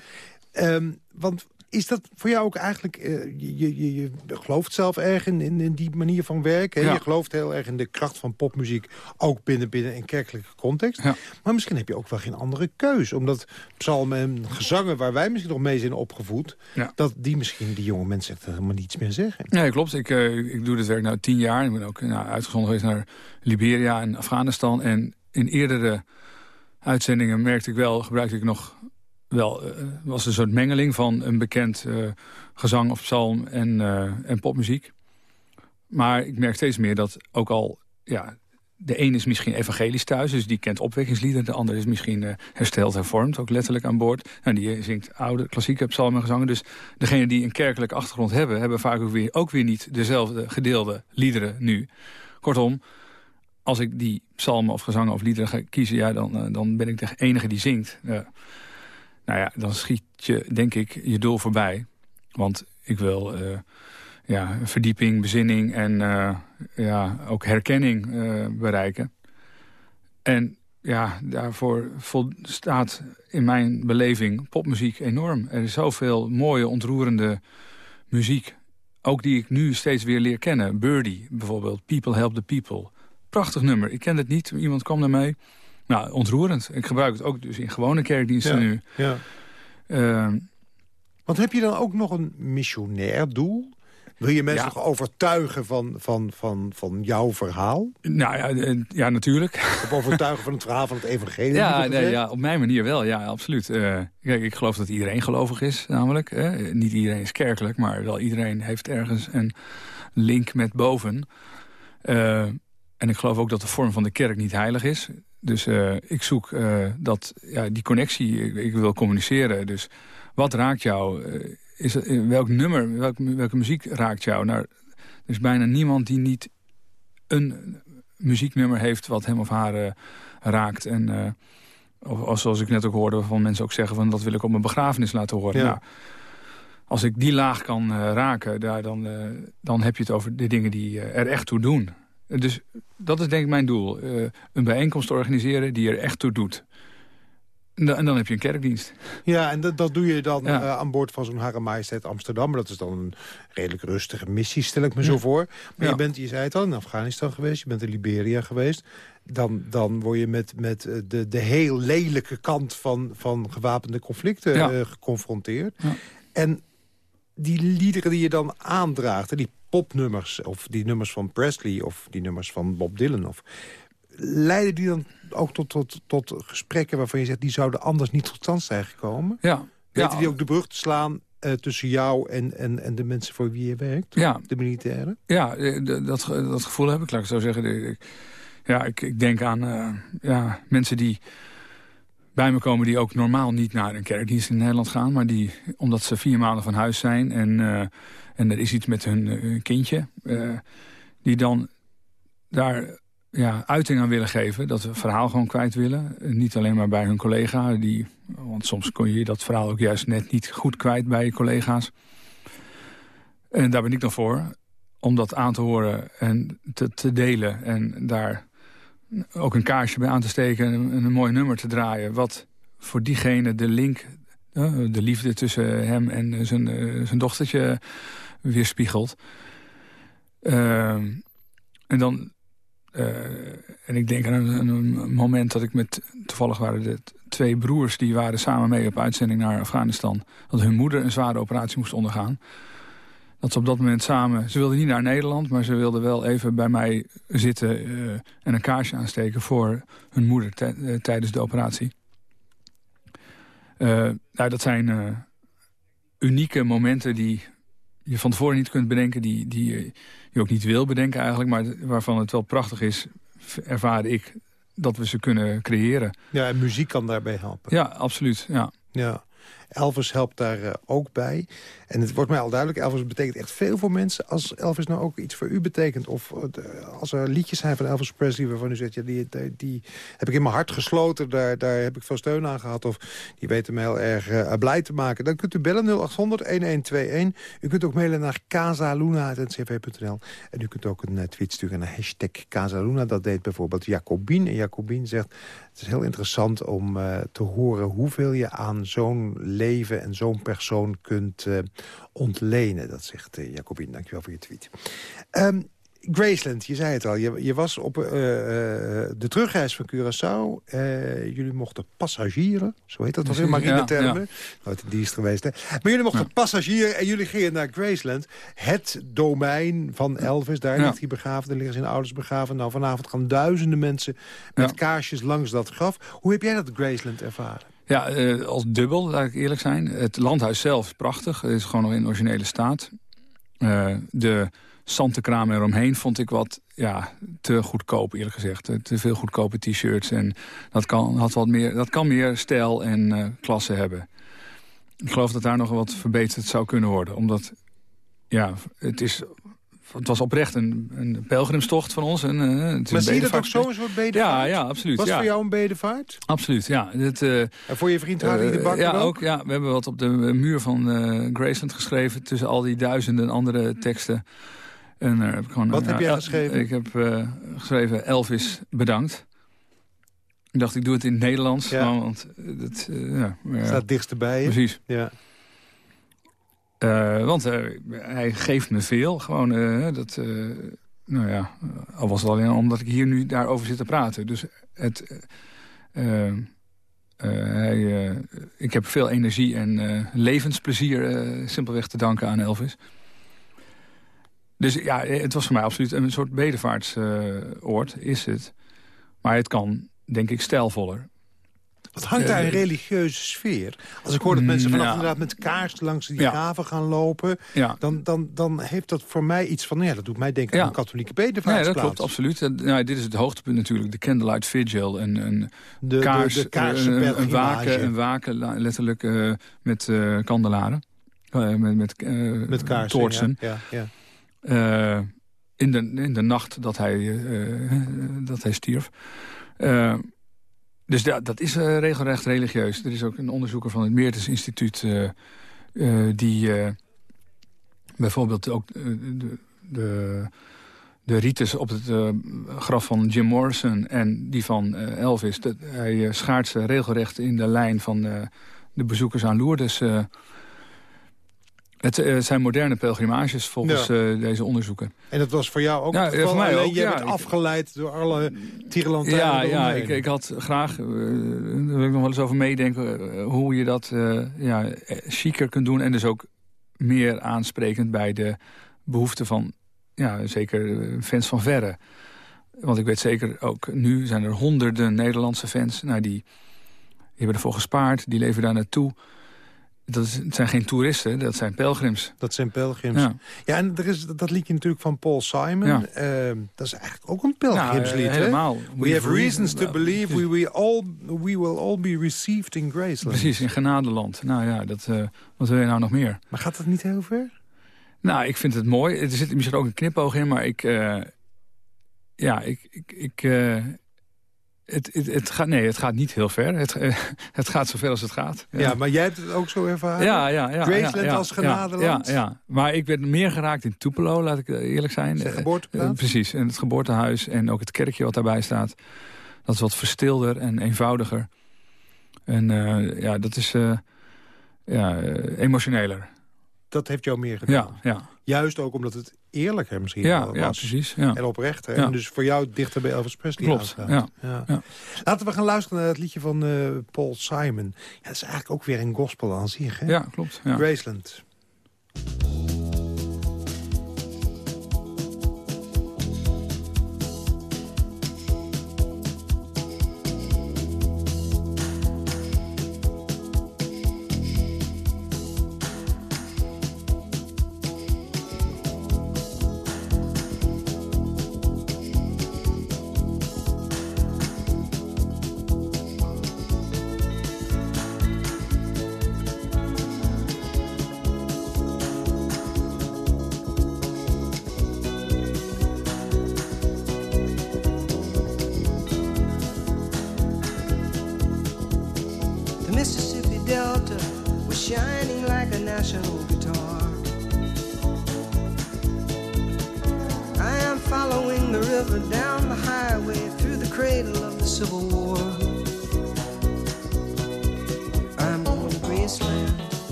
Ehm, want is dat voor jou ook eigenlijk... eh, je, je, je, gelooft zelf erg in, in, in die manier van werken. Ja. Je gelooft heel erg in de kracht van popmuziek. Ook binnen, binnen een kerkelijke context. Ja. Maar misschien heb je ook wel geen andere keus. Omdat psalmen en gezangen waar wij misschien nog mee zijn opgevoed... Ja. dat die misschien die jonge mensen echt helemaal niets meer zeggen. Nee, klopt. Ik, eh, ik doe dit werk nu tien jaar. Ik ben ook nou, uitgezonden geweest naar Liberia en Afghanistan. En in eerdere uitzendingen merkte ik wel, gebruikte ik nog wel, eh, was een soort mengeling van een bekend eh, gezang of psalm en, eh, en popmuziek. Maar ik merk steeds meer dat ook al, ja, de een is misschien evangelisch thuis, dus die kent opwekkingsliederen. De ander is misschien eh, hersteld, hervormd, ook letterlijk aan boord. En die zingt oude, klassieke psalmen en gezangen. Dus degenen die een kerkelijke achtergrond hebben, hebben vaak ook weer, ook weer niet dezelfde gedeelde liederen nu. Kortom, als ik die psalmen of gezangen of liederen ga kiezen... Dan, dan ben ik de enige die zingt. Ja. Nou ja, dan schiet je, denk ik, je doel voorbij. Want ik wil eh, ja, verdieping, bezinning en eh, ja, ook herkenning eh, bereiken. En ja, daarvoor volstaat in mijn beleving popmuziek enorm. Er is zoveel mooie, ontroerende muziek. Ook die ik nu steeds weer leer kennen. Birdie bijvoorbeeld, People Help the People. Prachtig nummer. Ik ken het niet, iemand kwam naar mij. Nou, ontroerend. Ik gebruik het ook dus in gewone kerkdiensten Ja. nu. Ja. Eh, Want heb je dan ook nog een missionair doel? Wil je mensen Ja. nog overtuigen van, van, van, van jouw verhaal? nou ja, eh, ja, natuurlijk. Of overtuigen van het verhaal van het evangelie? Ja, nee, ja, op mijn manier wel, ja, absoluut. Eh, kijk, ik geloof dat iedereen gelovig is, namelijk. Niet iedereen is kerkelijk, maar wel iedereen heeft ergens een link met boven. Eh, en ik geloof ook dat de vorm van de kerk niet heilig is. Dus eh, ik zoek eh, dat, ja, die connectie, ik, ik wil communiceren. Dus wat raakt jou? Eh, is welk nummer, welk, welke muziek raakt jou? Nou, er is bijna niemand die niet een muzieknummer heeft wat hem of haar raakt. En of, zoals ik net ook hoorde, waarvan mensen ook zeggen... van dat wil ik op mijn begrafenis laten horen. Ja. Nou, als ik die laag kan raken, daar, dan, dan heb je het over de dingen die er echt toe doen. Dus dat is denk ik mijn doel. eh, een bijeenkomst organiseren die er echt toe doet. En dan, en dan heb je een kerkdienst. Ja, en dat, dat doe je dan Ja. eh, aan boord van zo'n Hare Majesteit Amsterdam. Dat is dan een redelijk rustige missie, stel ik me zo voor. Maar Ja. je bent, je zei het al, in Afghanistan geweest. Je bent in Liberia geweest. Dan, dan word je met, met eh, de, de heel lelijke kant van, van gewapende conflicten geconfronteerd. Ja. En die liederen die je dan aandraagt, die popnummers... of die nummers van Presley of die nummers van Bob Dylan... Of, leiden die dan ook tot, tot, tot gesprekken waarvan je zegt... die zouden anders niet tot stand zijn gekomen? Ja. Weten ja, die ook de brug te slaan eh, tussen jou en, en, en de mensen voor wie je werkt? Ja, De militairen? Ja, eh, dat, dat gevoel heb ik, laat ik zo zeggen. Ik- Ja, ik, ik denk aan eh, ja, mensen die bij me komen... die ook normaal niet naar een kerkdienst in Nederland gaan... maar die, omdat ze vier maanden van huis zijn... en, eh, en er is iets met hun eh, kindje... eh, die dan daar ja, uiting aan willen geven. Dat we verhaal gewoon kwijt willen. Niet alleen maar bij hun collega. Die, want soms kon je dat verhaal ook juist net niet goed kwijt bij je collega's. En daar ben ik dan voor. Om dat aan te horen en te, te delen. En daar ook een kaarsje bij aan te steken. En een, mooi nummer te draaien. Wat voor diegene de link, eh, de liefde tussen hem en zijn, eh, zijn dochtertje weerspiegelt. Ehm, en dan eh, en ik denk aan een, een moment dat ik met... Toevallig waren de twee broers die waren samen mee op uitzending naar Afghanistan. Dat hun moeder een zware operatie moest ondergaan. Dat ze op dat moment samen... Ze wilden niet naar Nederland, maar ze wilden wel even bij mij zitten... eh, en een kaarsje aansteken voor hun moeder eh, tijdens de operatie. Eh, nou, dat zijn unieke momenten die je van tevoren niet kunt bedenken... die, die je- je ook niet wil bedenken eigenlijk... maar waarvan het wel prachtig is, ervaar ik... dat we ze kunnen creëren. Ja, en muziek kan daarbij helpen. Ja, absoluut. Ja. Ja. Elvis helpt daar eh, ook bij. En het wordt mij al duidelijk, Elvis betekent echt veel voor mensen. Als Elvis nou ook iets voor u betekent... of eh, als er liedjes zijn van Elvis Presley waarvan u zegt... Ja, die, die, heb ik in mijn hart gesloten, daar, daar heb ik veel steun aan gehad... of die weten me heel erg eh, blij te maken... dan kunt u bellen 0800-1121. U kunt ook mailen naar casaluna.ncv.nl. En u kunt ook een tweet sturen naar hashtag Casaluna. Dat deed bijvoorbeeld Jacobien. En Jacobien zegt... Het is heel interessant om te horen hoeveel je aan zo'n leven en zo'n persoon kunt eh, ontlenen. Dat zegt uh, Jacobien. Dankjewel voor je tweet. Ehm, Graceland, je zei het al. Je, je was op eh, eh, de terugreis van Curaçao. Eh, jullie mochten passagieren. Zo heet dat toch in marine Ja, termen. Nooit in dienst geweest, hè? Maar jullie mochten passagieren en jullie gingen naar Graceland. Het domein van Elvis. Daar Ja. ligt hij begraven. Daar liggen zijn ouders begraven. Nou, vanavond gaan duizenden mensen met Ja. kaarsjes langs dat graf. Hoe heb jij dat Graceland ervaren? Ja, eh, als dubbel, laat ik eerlijk zijn. Het landhuis zelf is prachtig. Het is gewoon nog in originele staat. Eh, de zantenkraam eromheen vond ik wat ja, te goedkoop, eerlijk gezegd. Eh, Te veel goedkope t-shirts. En dat kan, had wat meer, dat kan meer stijl en klasse hebben. Ik geloof dat daar nog wat verbeterd zou kunnen worden. Omdat, ja, het is... Het was oprecht een, een pelgrimstocht van ons. En, eh, is Maar een zie je dat ook bedevaart zo, een soort bedevaart? Ja, ja, absoluut. Was ja. voor jou een bedevaart? Absoluut, ja. Het, eh, En voor je vriend Harry de eh, Bakker ja, ook? ook? Ja, we hebben wat op de muur van eh, Graceland geschreven... tussen al die duizenden andere teksten. En, heb ik gewoon, Wat heb jij geschreven? Ik heb geschreven Elvis bedankt. Ik dacht, ik doe het in het Nederlands. Ja. want het, eh, ja, Staat dichtst bij je. precies. Ja. Eh, want eh, hij geeft me veel. Gewoon, eh, dat, nou ja, al was het alleen omdat ik hier nu daarover zit te praten. Dus het, ik heb veel energie en levensplezier simpelweg te danken aan Elvis. Dus ja, het was voor mij absoluut een soort bedevaartsoord, is het. Maar het kan, denk ik, stijlvoller. Wat hangt daar een Eh, religieuze sfeer? Als ik hoor dat mensen vanaf ja. inderdaad met kaars langs die Ja. graven gaan lopen... Ja. Dan, dan, dan heeft dat voor mij iets van... nou Ja, dat doet mij denken Ja. aan een katholieke bedevaartsplaats. dat klopt, absoluut. En, nou, dit is het hoogtepunt natuurlijk. De Candlelight Vigil. En een De, kaars, de, de kaarse een, een waken, een waken letterlijk eh, met eh, kandelaren. Eh, met met, eh, Met kaarsen, toortsen. Ja, ja, Eh, in, de, in de nacht dat hij, eh, dat hij stierf. Dus ja, dat is eh, regelrecht religieus. Er is ook een onderzoeker van het Meertens Instituut... eh, eh, die bijvoorbeeld ook de, de, de rites op het graf van Jim Morrison... en die van Elvis, dat, hij schaart ze regelrecht in de lijn van de bezoekers aan Lourdes... eh, het eh, zijn moderne pelgrimages volgens Ja. eh, deze onderzoeken. En dat was voor jou ook Ja, het geval? voor mij Alleen ook, jij ja. werd afgeleid door alle tierenlantijnen Ja, ja ik, ik had graag, eh, daar wil ik nog wel eens over meedenken... eh, hoe je dat eh ja, eh, chiquer kunt doen... en dus ook meer aansprekend bij de behoeften van... ja, zeker eh, fans van verre. Want ik weet zeker, ook nu zijn er honderden Nederlandse fans... Nou, die, die hebben ervoor gespaard, die leven daar naartoe... Dat is, het zijn geen toeristen, dat zijn pelgrims. Dat zijn pelgrims. Ja, Ja. en er is dat liedje natuurlijk van Paul Simon. Ja. Ehm, dat is eigenlijk ook een Nou, pelgrimslied, eh, hè? helemaal. We have reasons to believe we will, all, we will all be received in Graceland. Precies, in genadeland. Nou ja, dat, eh, wat wil je nou nog meer? Maar gaat dat niet heel ver? Nou, ik vind het mooi. Er zit misschien ook een knipoog in, maar ik... eh, ja, ik... ik, ik eh, het, het, het gaat, nee, het gaat niet heel ver. Het, eh, het gaat zo ver als het gaat. Ja. maar jij hebt het ook zo ervaren? ja, ja, ja, Graceland ja, als genadeland? Ja, ja, maar ik werd meer geraakt in Tupelo, laat ik eerlijk zijn. Zijn Eh, geboorteplaats? eh, precies, en het geboortehuis en ook het kerkje wat daarbij staat. Dat is wat verstilder en eenvoudiger. En eh, ja, dat is eh, ja, eh, emotioneler. Dat heeft jou meer gedaan. Ja, ja, Juist ook omdat het eerlijker misschien ja, wel ja was. precies. Ja. En oprechter. Ja. En dus voor jou dichter bij Elvis Presley Klopt. Ja. Ja. Laten we gaan luisteren naar het liedje van eh, Paul Simon. Ja, dat is eigenlijk ook weer een gospel aan zich, hè? Ja, klopt. Ja. Graceland.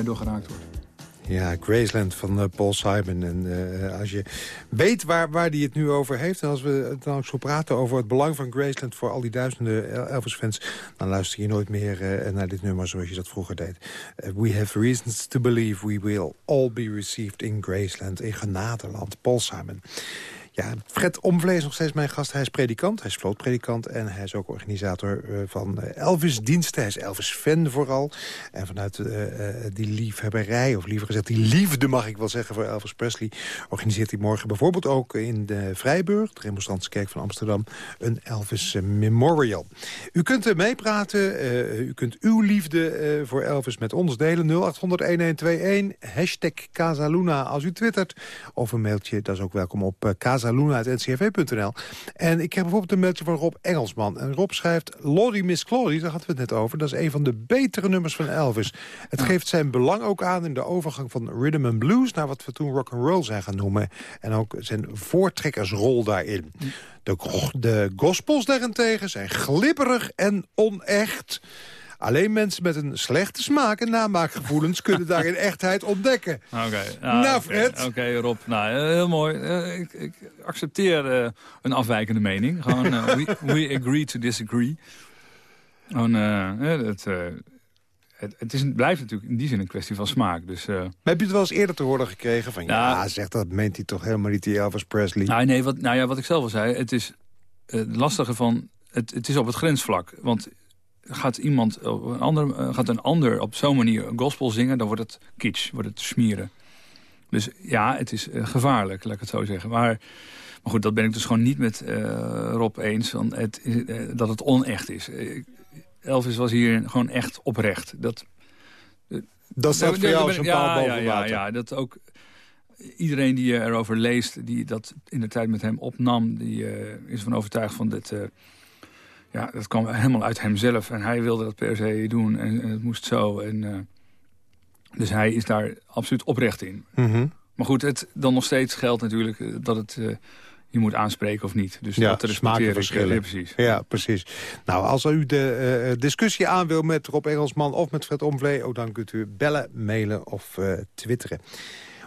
Die erdoor geraakt wordt. Ja, Graceland van eh, Paul Simon. En eh, als je weet waar, waar die het nu over heeft... en als we dan ook zo praten over het belang van Graceland... voor al die duizenden El- Elvis-fans... dan luister je nooit meer eh, naar dit nummer zoals je dat vroeger deed. We have reasons to believe we will all be received in Graceland... in genadeland, Paul Simon. Fred Omvlee is nog steeds mijn gast. Hij is predikant, hij is vlootpredikant... en hij is ook organisator eh, van eh, Elvis-diensten. Hij is Elvis-fan vooral. En vanuit eh, die liefhebberij, of liever gezegd die liefde mag ik wel zeggen... voor Elvis Presley, organiseert hij morgen bijvoorbeeld ook in de Vrijburg... de Remonstrantse kerk van Amsterdam, een Elvis Memorial. U kunt er meepraten, u kunt uw liefde voor Elvis met ons delen. 0800-1121, hashtag Casaluna als u twittert. Of een mailtje, dat is ook welkom op uh, casaluna.ncrv.nl. En ik heb bijvoorbeeld een mailtje van Rob Engelsman. En Rob schrijft, Lordy Miss Glory, daar hadden we het net over. Dat is een van de betere nummers van Elvis. Het geeft zijn belang ook aan in de overgang van rhythm and blues... naar wat we toen rock and roll zijn gaan noemen. En ook zijn voortrekkersrol daarin. De, de gospels daarentegen zijn glibberig en onecht... Alleen mensen met een slechte smaak en namaakgevoelens... kunnen daarin echtheid ontdekken. Oké. Nou, oké. Fred. Oké, Rob. Nou, eh, heel mooi. Eh, ik, ik accepteer eh, een afwijkende mening. Gewoon, we, we agree to disagree. Gewoon, het, het, het is, een- blijft natuurlijk in die zin een kwestie van smaak. Dus, Maar heb je het wel eens eerder te horen gekregen? Van ja, Ja. zeg dat meent hij toch helemaal niet, die Elvis Presley. nou, nee, wat, nou ja, wat ik zelf al zei. Het is het lastige van... Het, het is op het grensvlak. Want gaat iemand op een ander, eh, gaat een ander op zo'n manier gospel zingen... dan wordt het kitsch, wordt het smieren. Dus ja, het is eh, gevaarlijk, laat ik het zo zeggen. Maar, maar goed, dat ben ik dus gewoon niet met eh, Rob eens... Het, dat het onecht is. Elvis was hier gewoon echt oprecht. Dat, dat staat voor jou als een paal ja, boven ja, ja, water. ja, dat ook iedereen die erover leest, die dat in de tijd met hem opnam, die is van overtuigd van dit. Ja, dat kwam helemaal uit hemzelf en hij wilde dat per se doen en, en het moest zo. En, eh, dus hij is daar absoluut oprecht in. Mhm. Maar goed, het dan nog steeds geldt natuurlijk eh, dat het eh, je moet aanspreken of niet. Dus Ja, dat te respecteren. smakenverschillen. Ja, precies. Ja, precies. Nou, als u de discussie aan wil met Rob Engelsman of met Fred Omvlee... ook dan kunt u bellen, mailen of twitteren.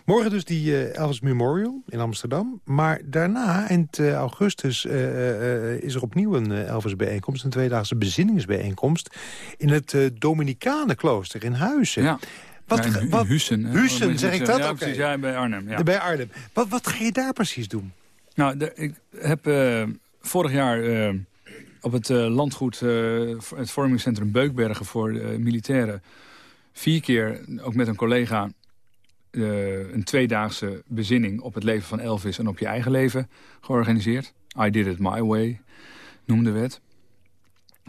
Morgen dus die eh, Elvis Memorial in Amsterdam. Maar daarna, eind eh, augustus, eh, is er opnieuw een Elvis-bijeenkomst. Een tweedaagse bezinningsbijeenkomst in het Dominicanenklooster in Huizen. Ja. Wat, Ja, in Hu- wat, Hussen. Hussen, zeg ik dat? Ja, Oké. precies. Ja, bij Arnhem. Ja. Bij Arnhem. Wat, wat ga je daar precies doen? Nou, de- ik heb vorig jaar op het landgoed, het vormingscentrum Beukbergen voor militairen... vier keer, ook met een collega, eh, een tweedaagse bezinning op het leven van Elvis... en op je eigen leven georganiseerd. I did it my way, noemde we het.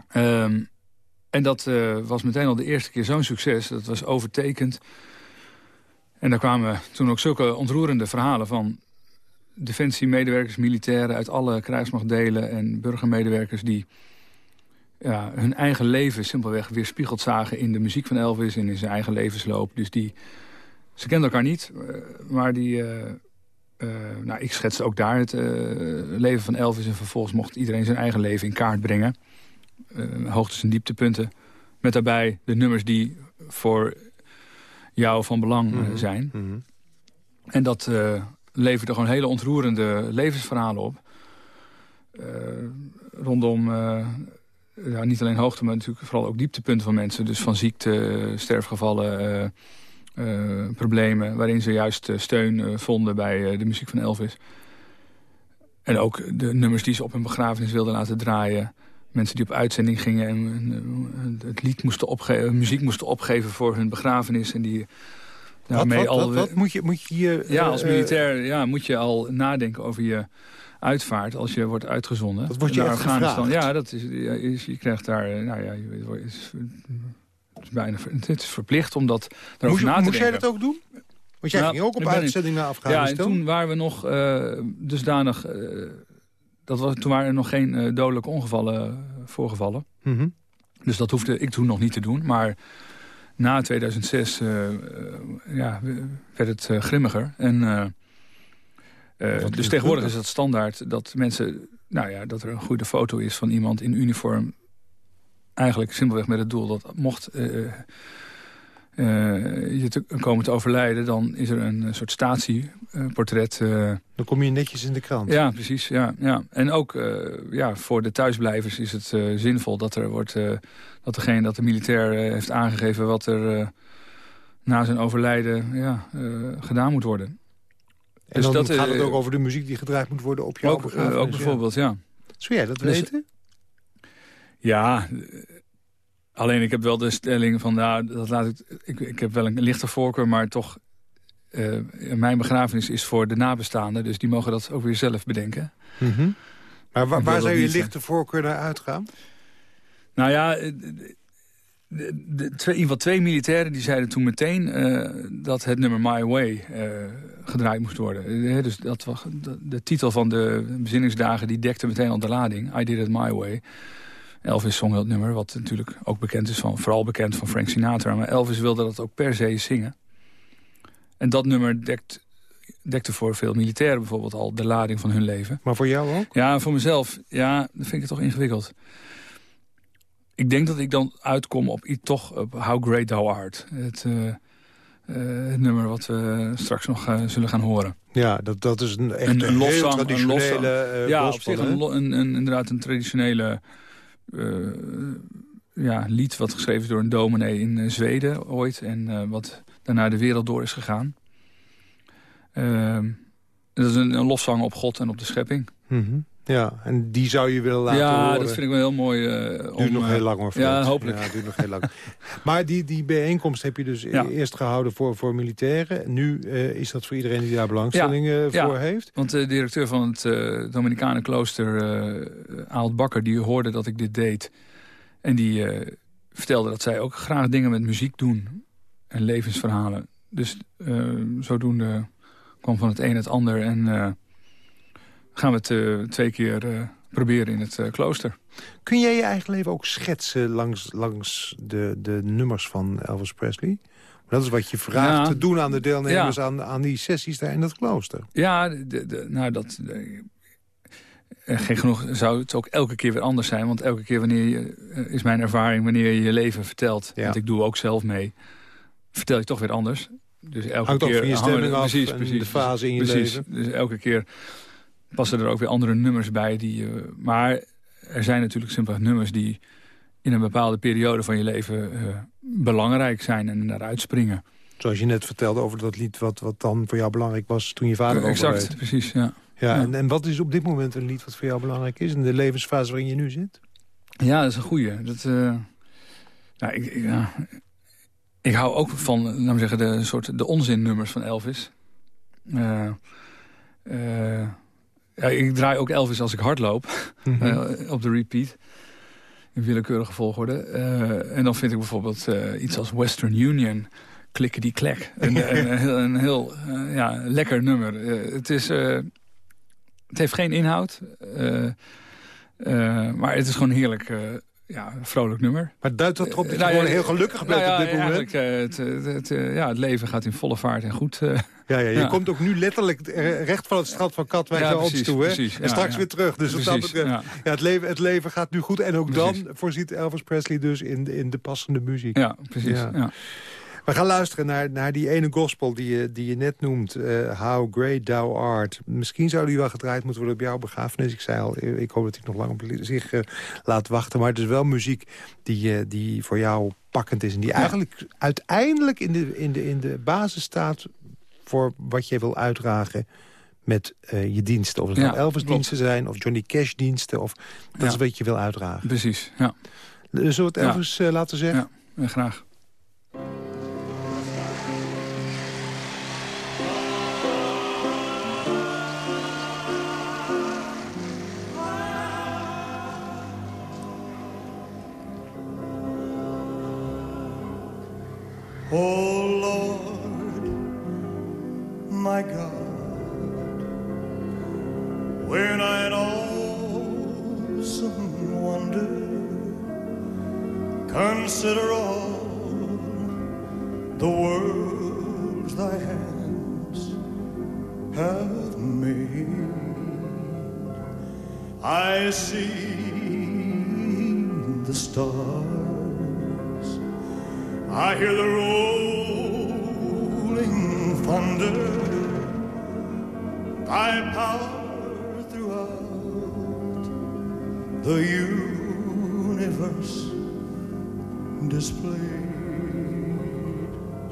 Ehm, en dat eh, was meteen al de eerste keer zo'n succes. Dat was overtekend. En daar kwamen toen ook zulke ontroerende verhalen van defensiemedewerkers, militairen uit alle krijgsmachtdelen en burgermedewerkers die ja, hun eigen leven simpelweg weerspiegeld zagen in de muziek van Elvis en in zijn eigen levensloop. Dus die, ze kenden elkaar niet, eh, maar die, eh, eh, nou, ik schetste ook daar het leven van Elvis en vervolgens mocht iedereen zijn eigen leven in kaart brengen. Eh, hoogtes en dieptepunten. Met daarbij de nummers die voor jou van belang Mhm. zijn. Mhm. En dat leverde gewoon hele ontroerende levensverhalen op. Rondom ja, niet alleen hoogte, maar natuurlijk vooral ook dieptepunten van mensen. Dus van ziekte, sterfgevallen, problemen... waarin ze juist eh, steun eh, vonden bij eh, de muziek van Elvis. En ook de nummers die ze op hun begrafenis wilden laten draaien. Mensen die op uitzending gingen en, eh, het lied moesten opgeven, muziek moesten opgeven voor hun begrafenis. En die daarmee wat, al wat, wat moet je, moet je je... ja, eh, als eh, militair ja, moet je al nadenken over je uitvaart als je wordt uitgezonden. Dat wordt je naar Afghanistan. gevraagd? Ja, dat is, je krijgt daar, eh, nou ja, je is, het is bijna, het is verplicht om dat daarover moest, na te moest jij dat ook doen? Want jij Nou, ging ook op uitzending naar Ja, Afghanistan. en toen waren we nog eh, dusdanig, eh, dat was, toen waren er nog geen eh, dodelijke ongevallen voorgevallen. Mhm. Dus dat hoefde ik toen nog niet te doen. Maar na 2006 eh, eh, ja, werd het grimmiger. En, dus tegenwoordig is het standaard dat mensen... Nou ja, dat er een goede foto is van iemand in uniform. Eigenlijk simpelweg met het doel dat mocht eh, eh, je te komen te overlijden... dan is er een eh, soort statieportret... eh, Dan kom je netjes in de krant. ja, precies. Ja, ja. En ook eh, ja, voor de thuisblijvers is het eh, zinvol dat er wordt eh, dat degene dat de militair eh, heeft aangegeven wat er eh, na zijn overlijden ja, eh, gedaan moet worden. en dus dan dat, gaat het eh, ook over de muziek die gedraaid moet worden op jouw Ook, eh, ook bijvoorbeeld, ja. Ja. Zou jij dat Dus- weten? Ja, alleen ik heb wel de stelling van, nou, dat laat ik, ik, ik heb wel een lichte voorkeur, maar toch, eh, mijn begrafenis is voor de nabestaanden, dus die mogen dat ook weer zelf bedenken. Mhm. Maar waar dat zou je lichte voorkeur naar uitgaan? Nou ja, eh, de, twee, in ieder geval twee militairen die zeiden toen meteen eh, dat het nummer My Way gedraaid moest worden. Dus dat was, de, de titel van de bezinningsdagen die dekte meteen al de lading. I Did It My Way. Elvis zong dat nummer, wat natuurlijk ook bekend is van, vooral bekend van Frank Sinatra. Maar Elvis wilde dat ook per se zingen. En dat nummer dekt, dekte voor veel militairen bijvoorbeeld al de lading van hun leven. Maar voor jou ook? Ja, voor mezelf, ja, dat vind ik het toch ingewikkeld. Ik denk dat ik dan uitkom op iets toch op How Great Thou Art. Het, eh, eh, het nummer wat we straks nog eh, zullen gaan horen. Ja, dat, dat is een echt Een- een, een loszang, een traditionele loszang. eh, ja, op zich een, een, een- inderdaad een traditionele eh, ja, lied... wat geschreven is door een dominee in eh, Zweden ooit... en eh, wat daarna de wereld door is gegaan. Ehm, dat is een, een lofzang op God en op de schepping. Mhm. Ja, en die zou je willen laten ja, horen. dat vind ik wel heel mooi. eh Duurt om, nog eh, heel lang hoor. Ja, hopelijk. Ja, duurt nog heel lang. maar die, die bijeenkomst heb je dus Ja. eerst gehouden voor, voor militairen. Nu eh, is dat voor iedereen die daar belangstelling Ja. voor heeft. Want de directeur van het uh, uh, Aalt Bakker, die hoorde dat ik dit deed. En die uh, vertelde dat zij ook graag dingen met muziek doen. En levensverhalen. Dus uh, zodoende kwam van het een het ander. En uh, gaan we het uh, twee keer uh, proberen in het uh, klooster. Kun jij je eigen leven ook schetsen langs, langs de, de nummers van Elvis Presley? Dat is wat je vraagt ja. te doen aan de deelnemers ja. aan, aan die sessies daar in dat klooster. Ja, de, de, nou dat... De, gek genoeg zou het ook elke keer weer anders zijn. Want elke keer wanneer je, is mijn ervaring, wanneer je je leven vertelt... Ja. want ik doe ook zelf mee, vertel je toch weer anders. Dus elke Hangt keer van je stemming af precies, precies, de fase in je precies, leven. Dus elke keer passen er ook weer andere nummers bij. Die, uh, maar er zijn natuurlijk simpelweg nummers die in een bepaalde periode van je leven uh, belangrijk zijn en daaruit springen. Zoals je net vertelde over dat lied wat, wat dan voor jou belangrijk was toen je vader Exact, overleed. precies, ja. Ja, En, en wat is op dit moment een lied wat voor jou belangrijk is... in de levensfase waarin je nu zit? Ja, dat is een goeie. Dat, eh, nou, ik, ik, ja, ik hou ook van laten we zeggen, de, soort, de onzinnummers van Elvis. Eh, eh, ja, ik draai ook Elvis als ik hardloop. Mhm. eh, op de repeat. In willekeurige volgorde. Eh, en dan vind ik bijvoorbeeld eh, iets als Western Union... Klikkedy klek. Een, een, een heel, een heel ja, lekker nummer. Het, is, het heeft geen inhoud. maar het is gewoon heerlijk eh, ja, vrolijk nummer. Maar duidt dat erop dat je Nou ja, gewoon heel gelukkig bent nou ja, op dit moment? eigenlijk, eh, het, het, eh, ja, het leven gaat in volle vaart en goed. eh. Ja, ja, je Ja. komt ook nu letterlijk eh, recht van het strand van Katwijk naar ons toe. Hè? precies. en straks weer terug. Dus wat dat betreft, ja. het, leven, het leven gaat nu goed. En ook Precies. dan voorziet Elvis Presley dus in, de- in de passende muziek. ja, precies. Ja. We gaan luisteren naar, naar die ene gospel die je, die je net noemt. eh, How Great Thou Art. Misschien zou die wel gedraaid moeten worden op jouw begrafenis. Ik zei al, ik hoop dat hij nog lang op zich eh, laat wachten. Maar het is wel muziek die, eh, die voor jou pakkend is. En die eigenlijk uiteindelijk in de, in, de, in de basis staat... voor wat je wil uitdragen met je diensten. Of het nou Elvis klopt. diensten zijn, of Johnny Cash diensten. Of, dat Ja. is wat je wil uitdragen. Precies, ja. Zullen we het. Elvis laten zeggen? Ja, graag.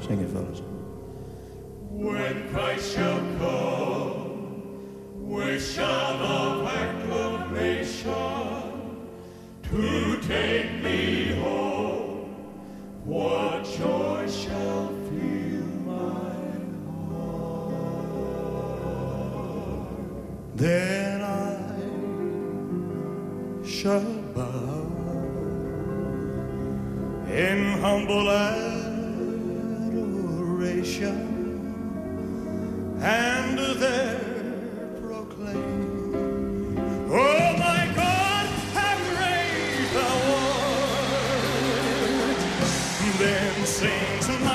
Sing it, fellas. When Christ shall come, we shall and there proclaim, Oh my God, how great thou art! Then sings my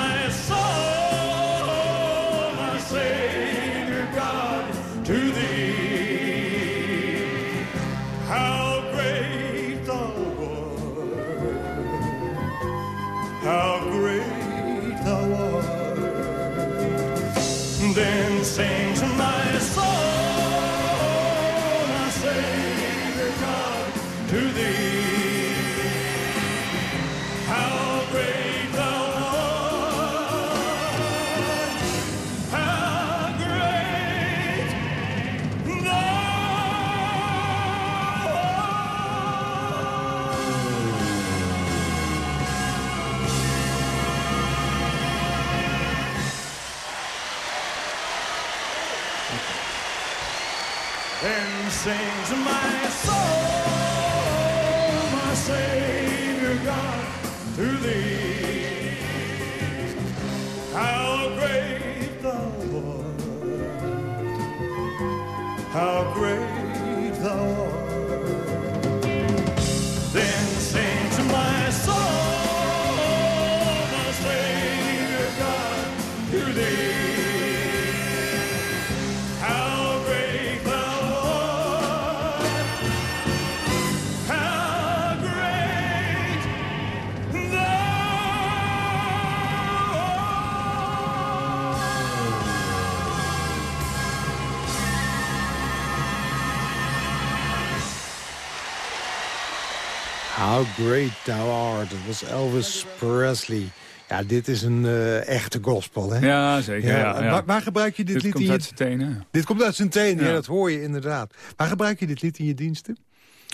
How great thou art. Dat was Elvis Presley. Ja, dit is een eh, echte gospel, hè? Ja, zeker. Ja, ja. Waar, waar gebruik je dit, Dit lied komt in je... uit zijn tenen. Dit komt uit zijn tenen, ja. Dat hoor je inderdaad. Waar gebruik je dit lied in je diensten?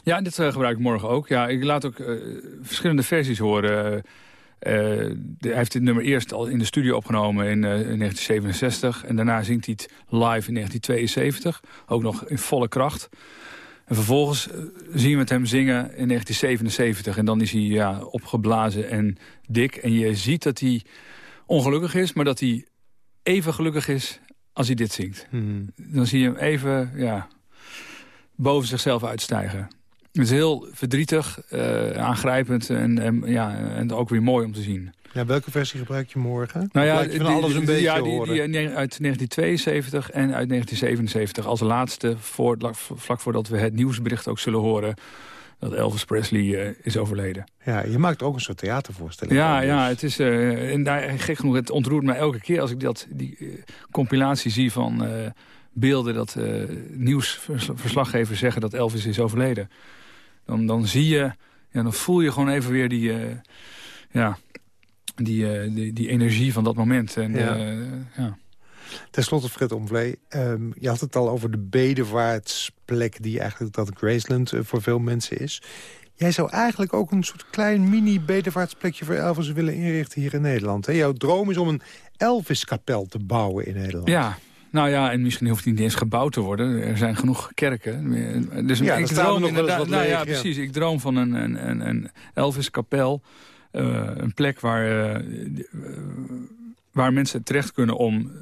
Ja, dit eh, gebruik ik morgen ook. Ja, ik laat ook eh, verschillende versies horen. Eh, de- hij heeft dit nummer eerst al in de studio opgenomen in, eh, in 1967. En daarna zingt hij het live in 1972. Ook nog in volle kracht. En vervolgens eh, zien we het hem zingen in 1977. En dan is hij ja, opgeblazen en dik. En je ziet dat hij ongelukkig is, maar dat hij even gelukkig is als hij dit zingt. Hmm. Dan zie je hem even ja, boven zichzelf uitstijgen. Het is heel verdrietig, eh, aangrijpend en, en, ja, en ook weer mooi om te zien. Ja, welke versie gebruik je morgen? Nou ja, je van die- alles een die- beetje ja, die, horen. die, die uit 1972 en uit 1977 als laatste, voor, vlak voordat we het nieuwsbericht ook zullen horen... dat Elvis Presley eh, is overleden. Ja, je maakt ook een soort theatervoorstelling. Ja, ja, dus. het is eh, en daar, gek genoeg, het ontroert me elke keer als ik dat, die eh, compilatie zie van beelden dat nieuwsverslaggevers zeggen dat Elvis is overleden. Dan, dan zie je, ja, dan voel je gewoon even weer die, ja, die, eh, die, die energie van dat moment. En, Ja. ja. ja. Ten slotte, Fred Omvlee, ehm, je had het al over de bedevaartsplek... die eigenlijk dat Graceland eh, voor veel mensen is. Jij zou eigenlijk ook een soort klein mini-bedevaartsplekje voor Elvis willen inrichten hier in Nederland. Hè? Jouw droom is om een Elvis-kapel te bouwen in Nederland. ja, nou ja, en misschien hoeft het niet eens gebouwd te worden. Er zijn genoeg kerken. Dus Ja, ik droom nog wel eens inderdaad- wat nou leeg, ja, ja. precies. Ik droom van een, een, een, een Elvis-kapel. Eh, een plek waar, eh, eh, waar mensen terecht kunnen om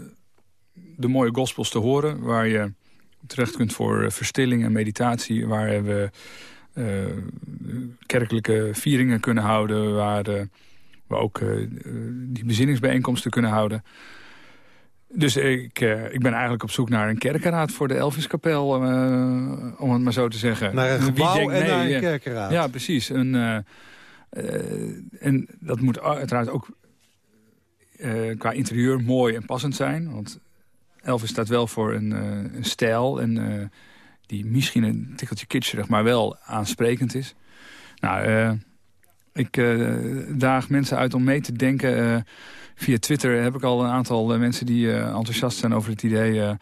de mooie gospels te horen. Waar je terecht kunt voor verstilling en meditatie. Waar we kerkelijke vieringen kunnen houden. Waar we ook die bezinningsbijeenkomsten kunnen houden. Dus ik, ik ben eigenlijk op zoek naar een kerkenraad voor de Elviskapel, eh om het maar zo te zeggen. Naar een gebouw denkt en naar een kerkenraad. Ja, precies. Een, en dat moet uiteraard ook eh, qua interieur mooi en passend zijn. Want Elvis staat wel voor een, eh, een stijl en, eh, die misschien een tikkeltje kitscherig, maar wel aansprekend is. Nou, eh, ik eh, daag mensen uit om mee te denken. eh, via Twitter heb ik al een aantal eh, mensen die eh, enthousiast zijn over het idee...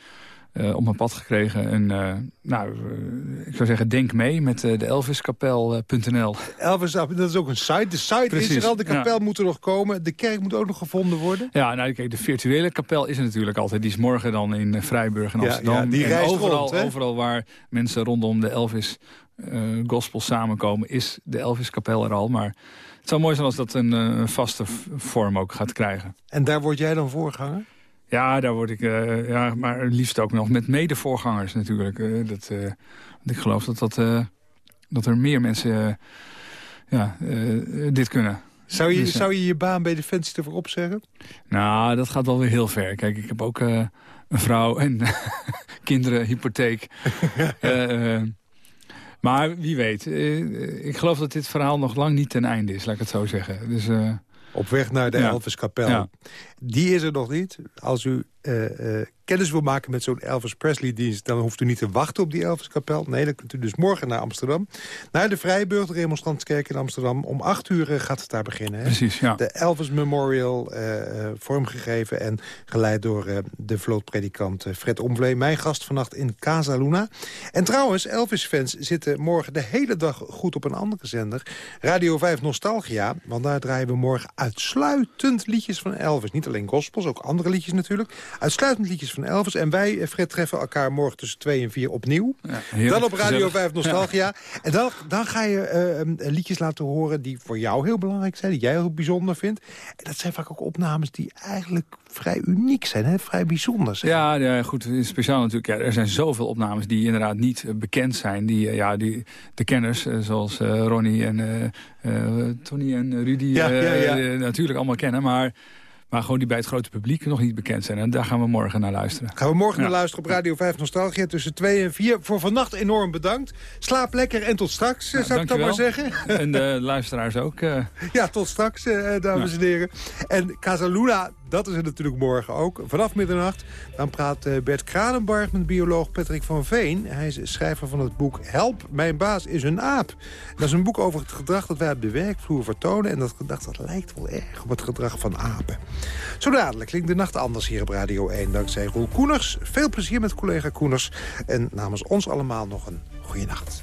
eh, op mijn pad gekregen. En eh, nou, eh, ik zou zeggen, denk mee met de elviskapel.nl. Elvis, dat is ook een site. De site is er al, de kapel ja. moet er nog komen. De kerk moet ook nog gevonden worden. Ja, nou kijk, de virtuele kapel is er natuurlijk altijd. Die is morgen dan in Vrijburg Ja, Amsterdam. ja, die en overal, rond, overal waar mensen rondom de Elvis gospel samenkomen... is de Elvis kapel er al. Maar het zou mooi zijn als dat een vaste vorm ook gaat krijgen. En daar word jij dan voorganger? Ja, daar word ik, eh, ja, maar liefst ook nog met medevoorgangers natuurlijk. eh, dat, eh, want ik geloof dat, dat, dat er meer mensen ja, dit kunnen. Zou je, Dus, zou je je baan bij Defensie ervoor opzeggen? Nou, dat gaat wel weer heel ver. Kijk, ik heb ook een vrouw en kinderen, hypotheek. Maar wie weet. ik geloof dat dit verhaal nog lang niet ten einde is, laat ik het zo zeggen. Dus, Op weg naar de Ja. Elvis-kapel. Ja. Die is er nog niet. Als u eh, eh, kennis wil maken met zo'n Elvis Presley-dienst... dan hoeft u niet te wachten op die Elvis-kapel. Nee, dan kunt u dus morgen naar Amsterdam. Naar de Vrijburg, de Remonstrantskerk in Amsterdam. Om acht uur eh, gaat het daar beginnen. Hè? precies, ja. De Elvis Memorial, vormgegeven en geleid door de vlootpredikant Fred Omvlee. Mijn gast vannacht in Casa Luna. En trouwens, Elvis-fans zitten morgen de hele dag goed op een andere zender. Radio 5 Nostalgia, want daar draaien we morgen uitsluitend liedjes van Elvis. Niet alleen gospels, ook andere liedjes natuurlijk. Uitsluitend liedjes van Elvis. En wij, eh, Fred, treffen elkaar morgen tussen 2 en 4 opnieuw. Ja, Dan op Radio gezellig. 5 Nostalgia. En dan, dan ga je eh, eh, liedjes laten horen die voor jou heel belangrijk zijn. Die jij heel bijzonder vindt. En dat zijn vaak ook opnames die eigenlijk vrij uniek zijn. Hè? Vrij bijzonder zijn. Ja, ja, goed. Speciaal natuurlijk. Ja, er zijn zoveel opnames die inderdaad niet eh, bekend zijn. Die, ja, die, de kenners, zoals Ronnie en Tony en Rudy, Ja, ja, ja. natuurlijk allemaal kennen. Maar, maar gewoon die bij het grote publiek nog niet bekend zijn. En daar gaan we morgen naar luisteren. Gaan we morgen Ja. naar luisteren op Radio 5 Nostalgia tussen 2 en 4. Voor vannacht enorm bedankt. Slaap lekker en tot straks, eh, zou ik dan maar zeggen. En de luisteraars ook. eh, Ja, tot straks, eh, dames en heren. En Casaluna, Dat is het natuurlijk morgen ook. Vanaf middernacht dan praat eh, Bert Kranenbarg met bioloog Patrick van Veen. Hij is schrijver van het boek Help, mijn baas is een aap. Dat is een boek over het gedrag dat wij op de werkvloer vertonen. En dat gedrag dat lijkt wel erg op het gedrag van apen. Zo dadelijk klinkt de nacht anders hier op Radio 1. Dankzij Roel Koeners. Veel plezier met collega Koeners. En namens ons allemaal nog een goede nacht.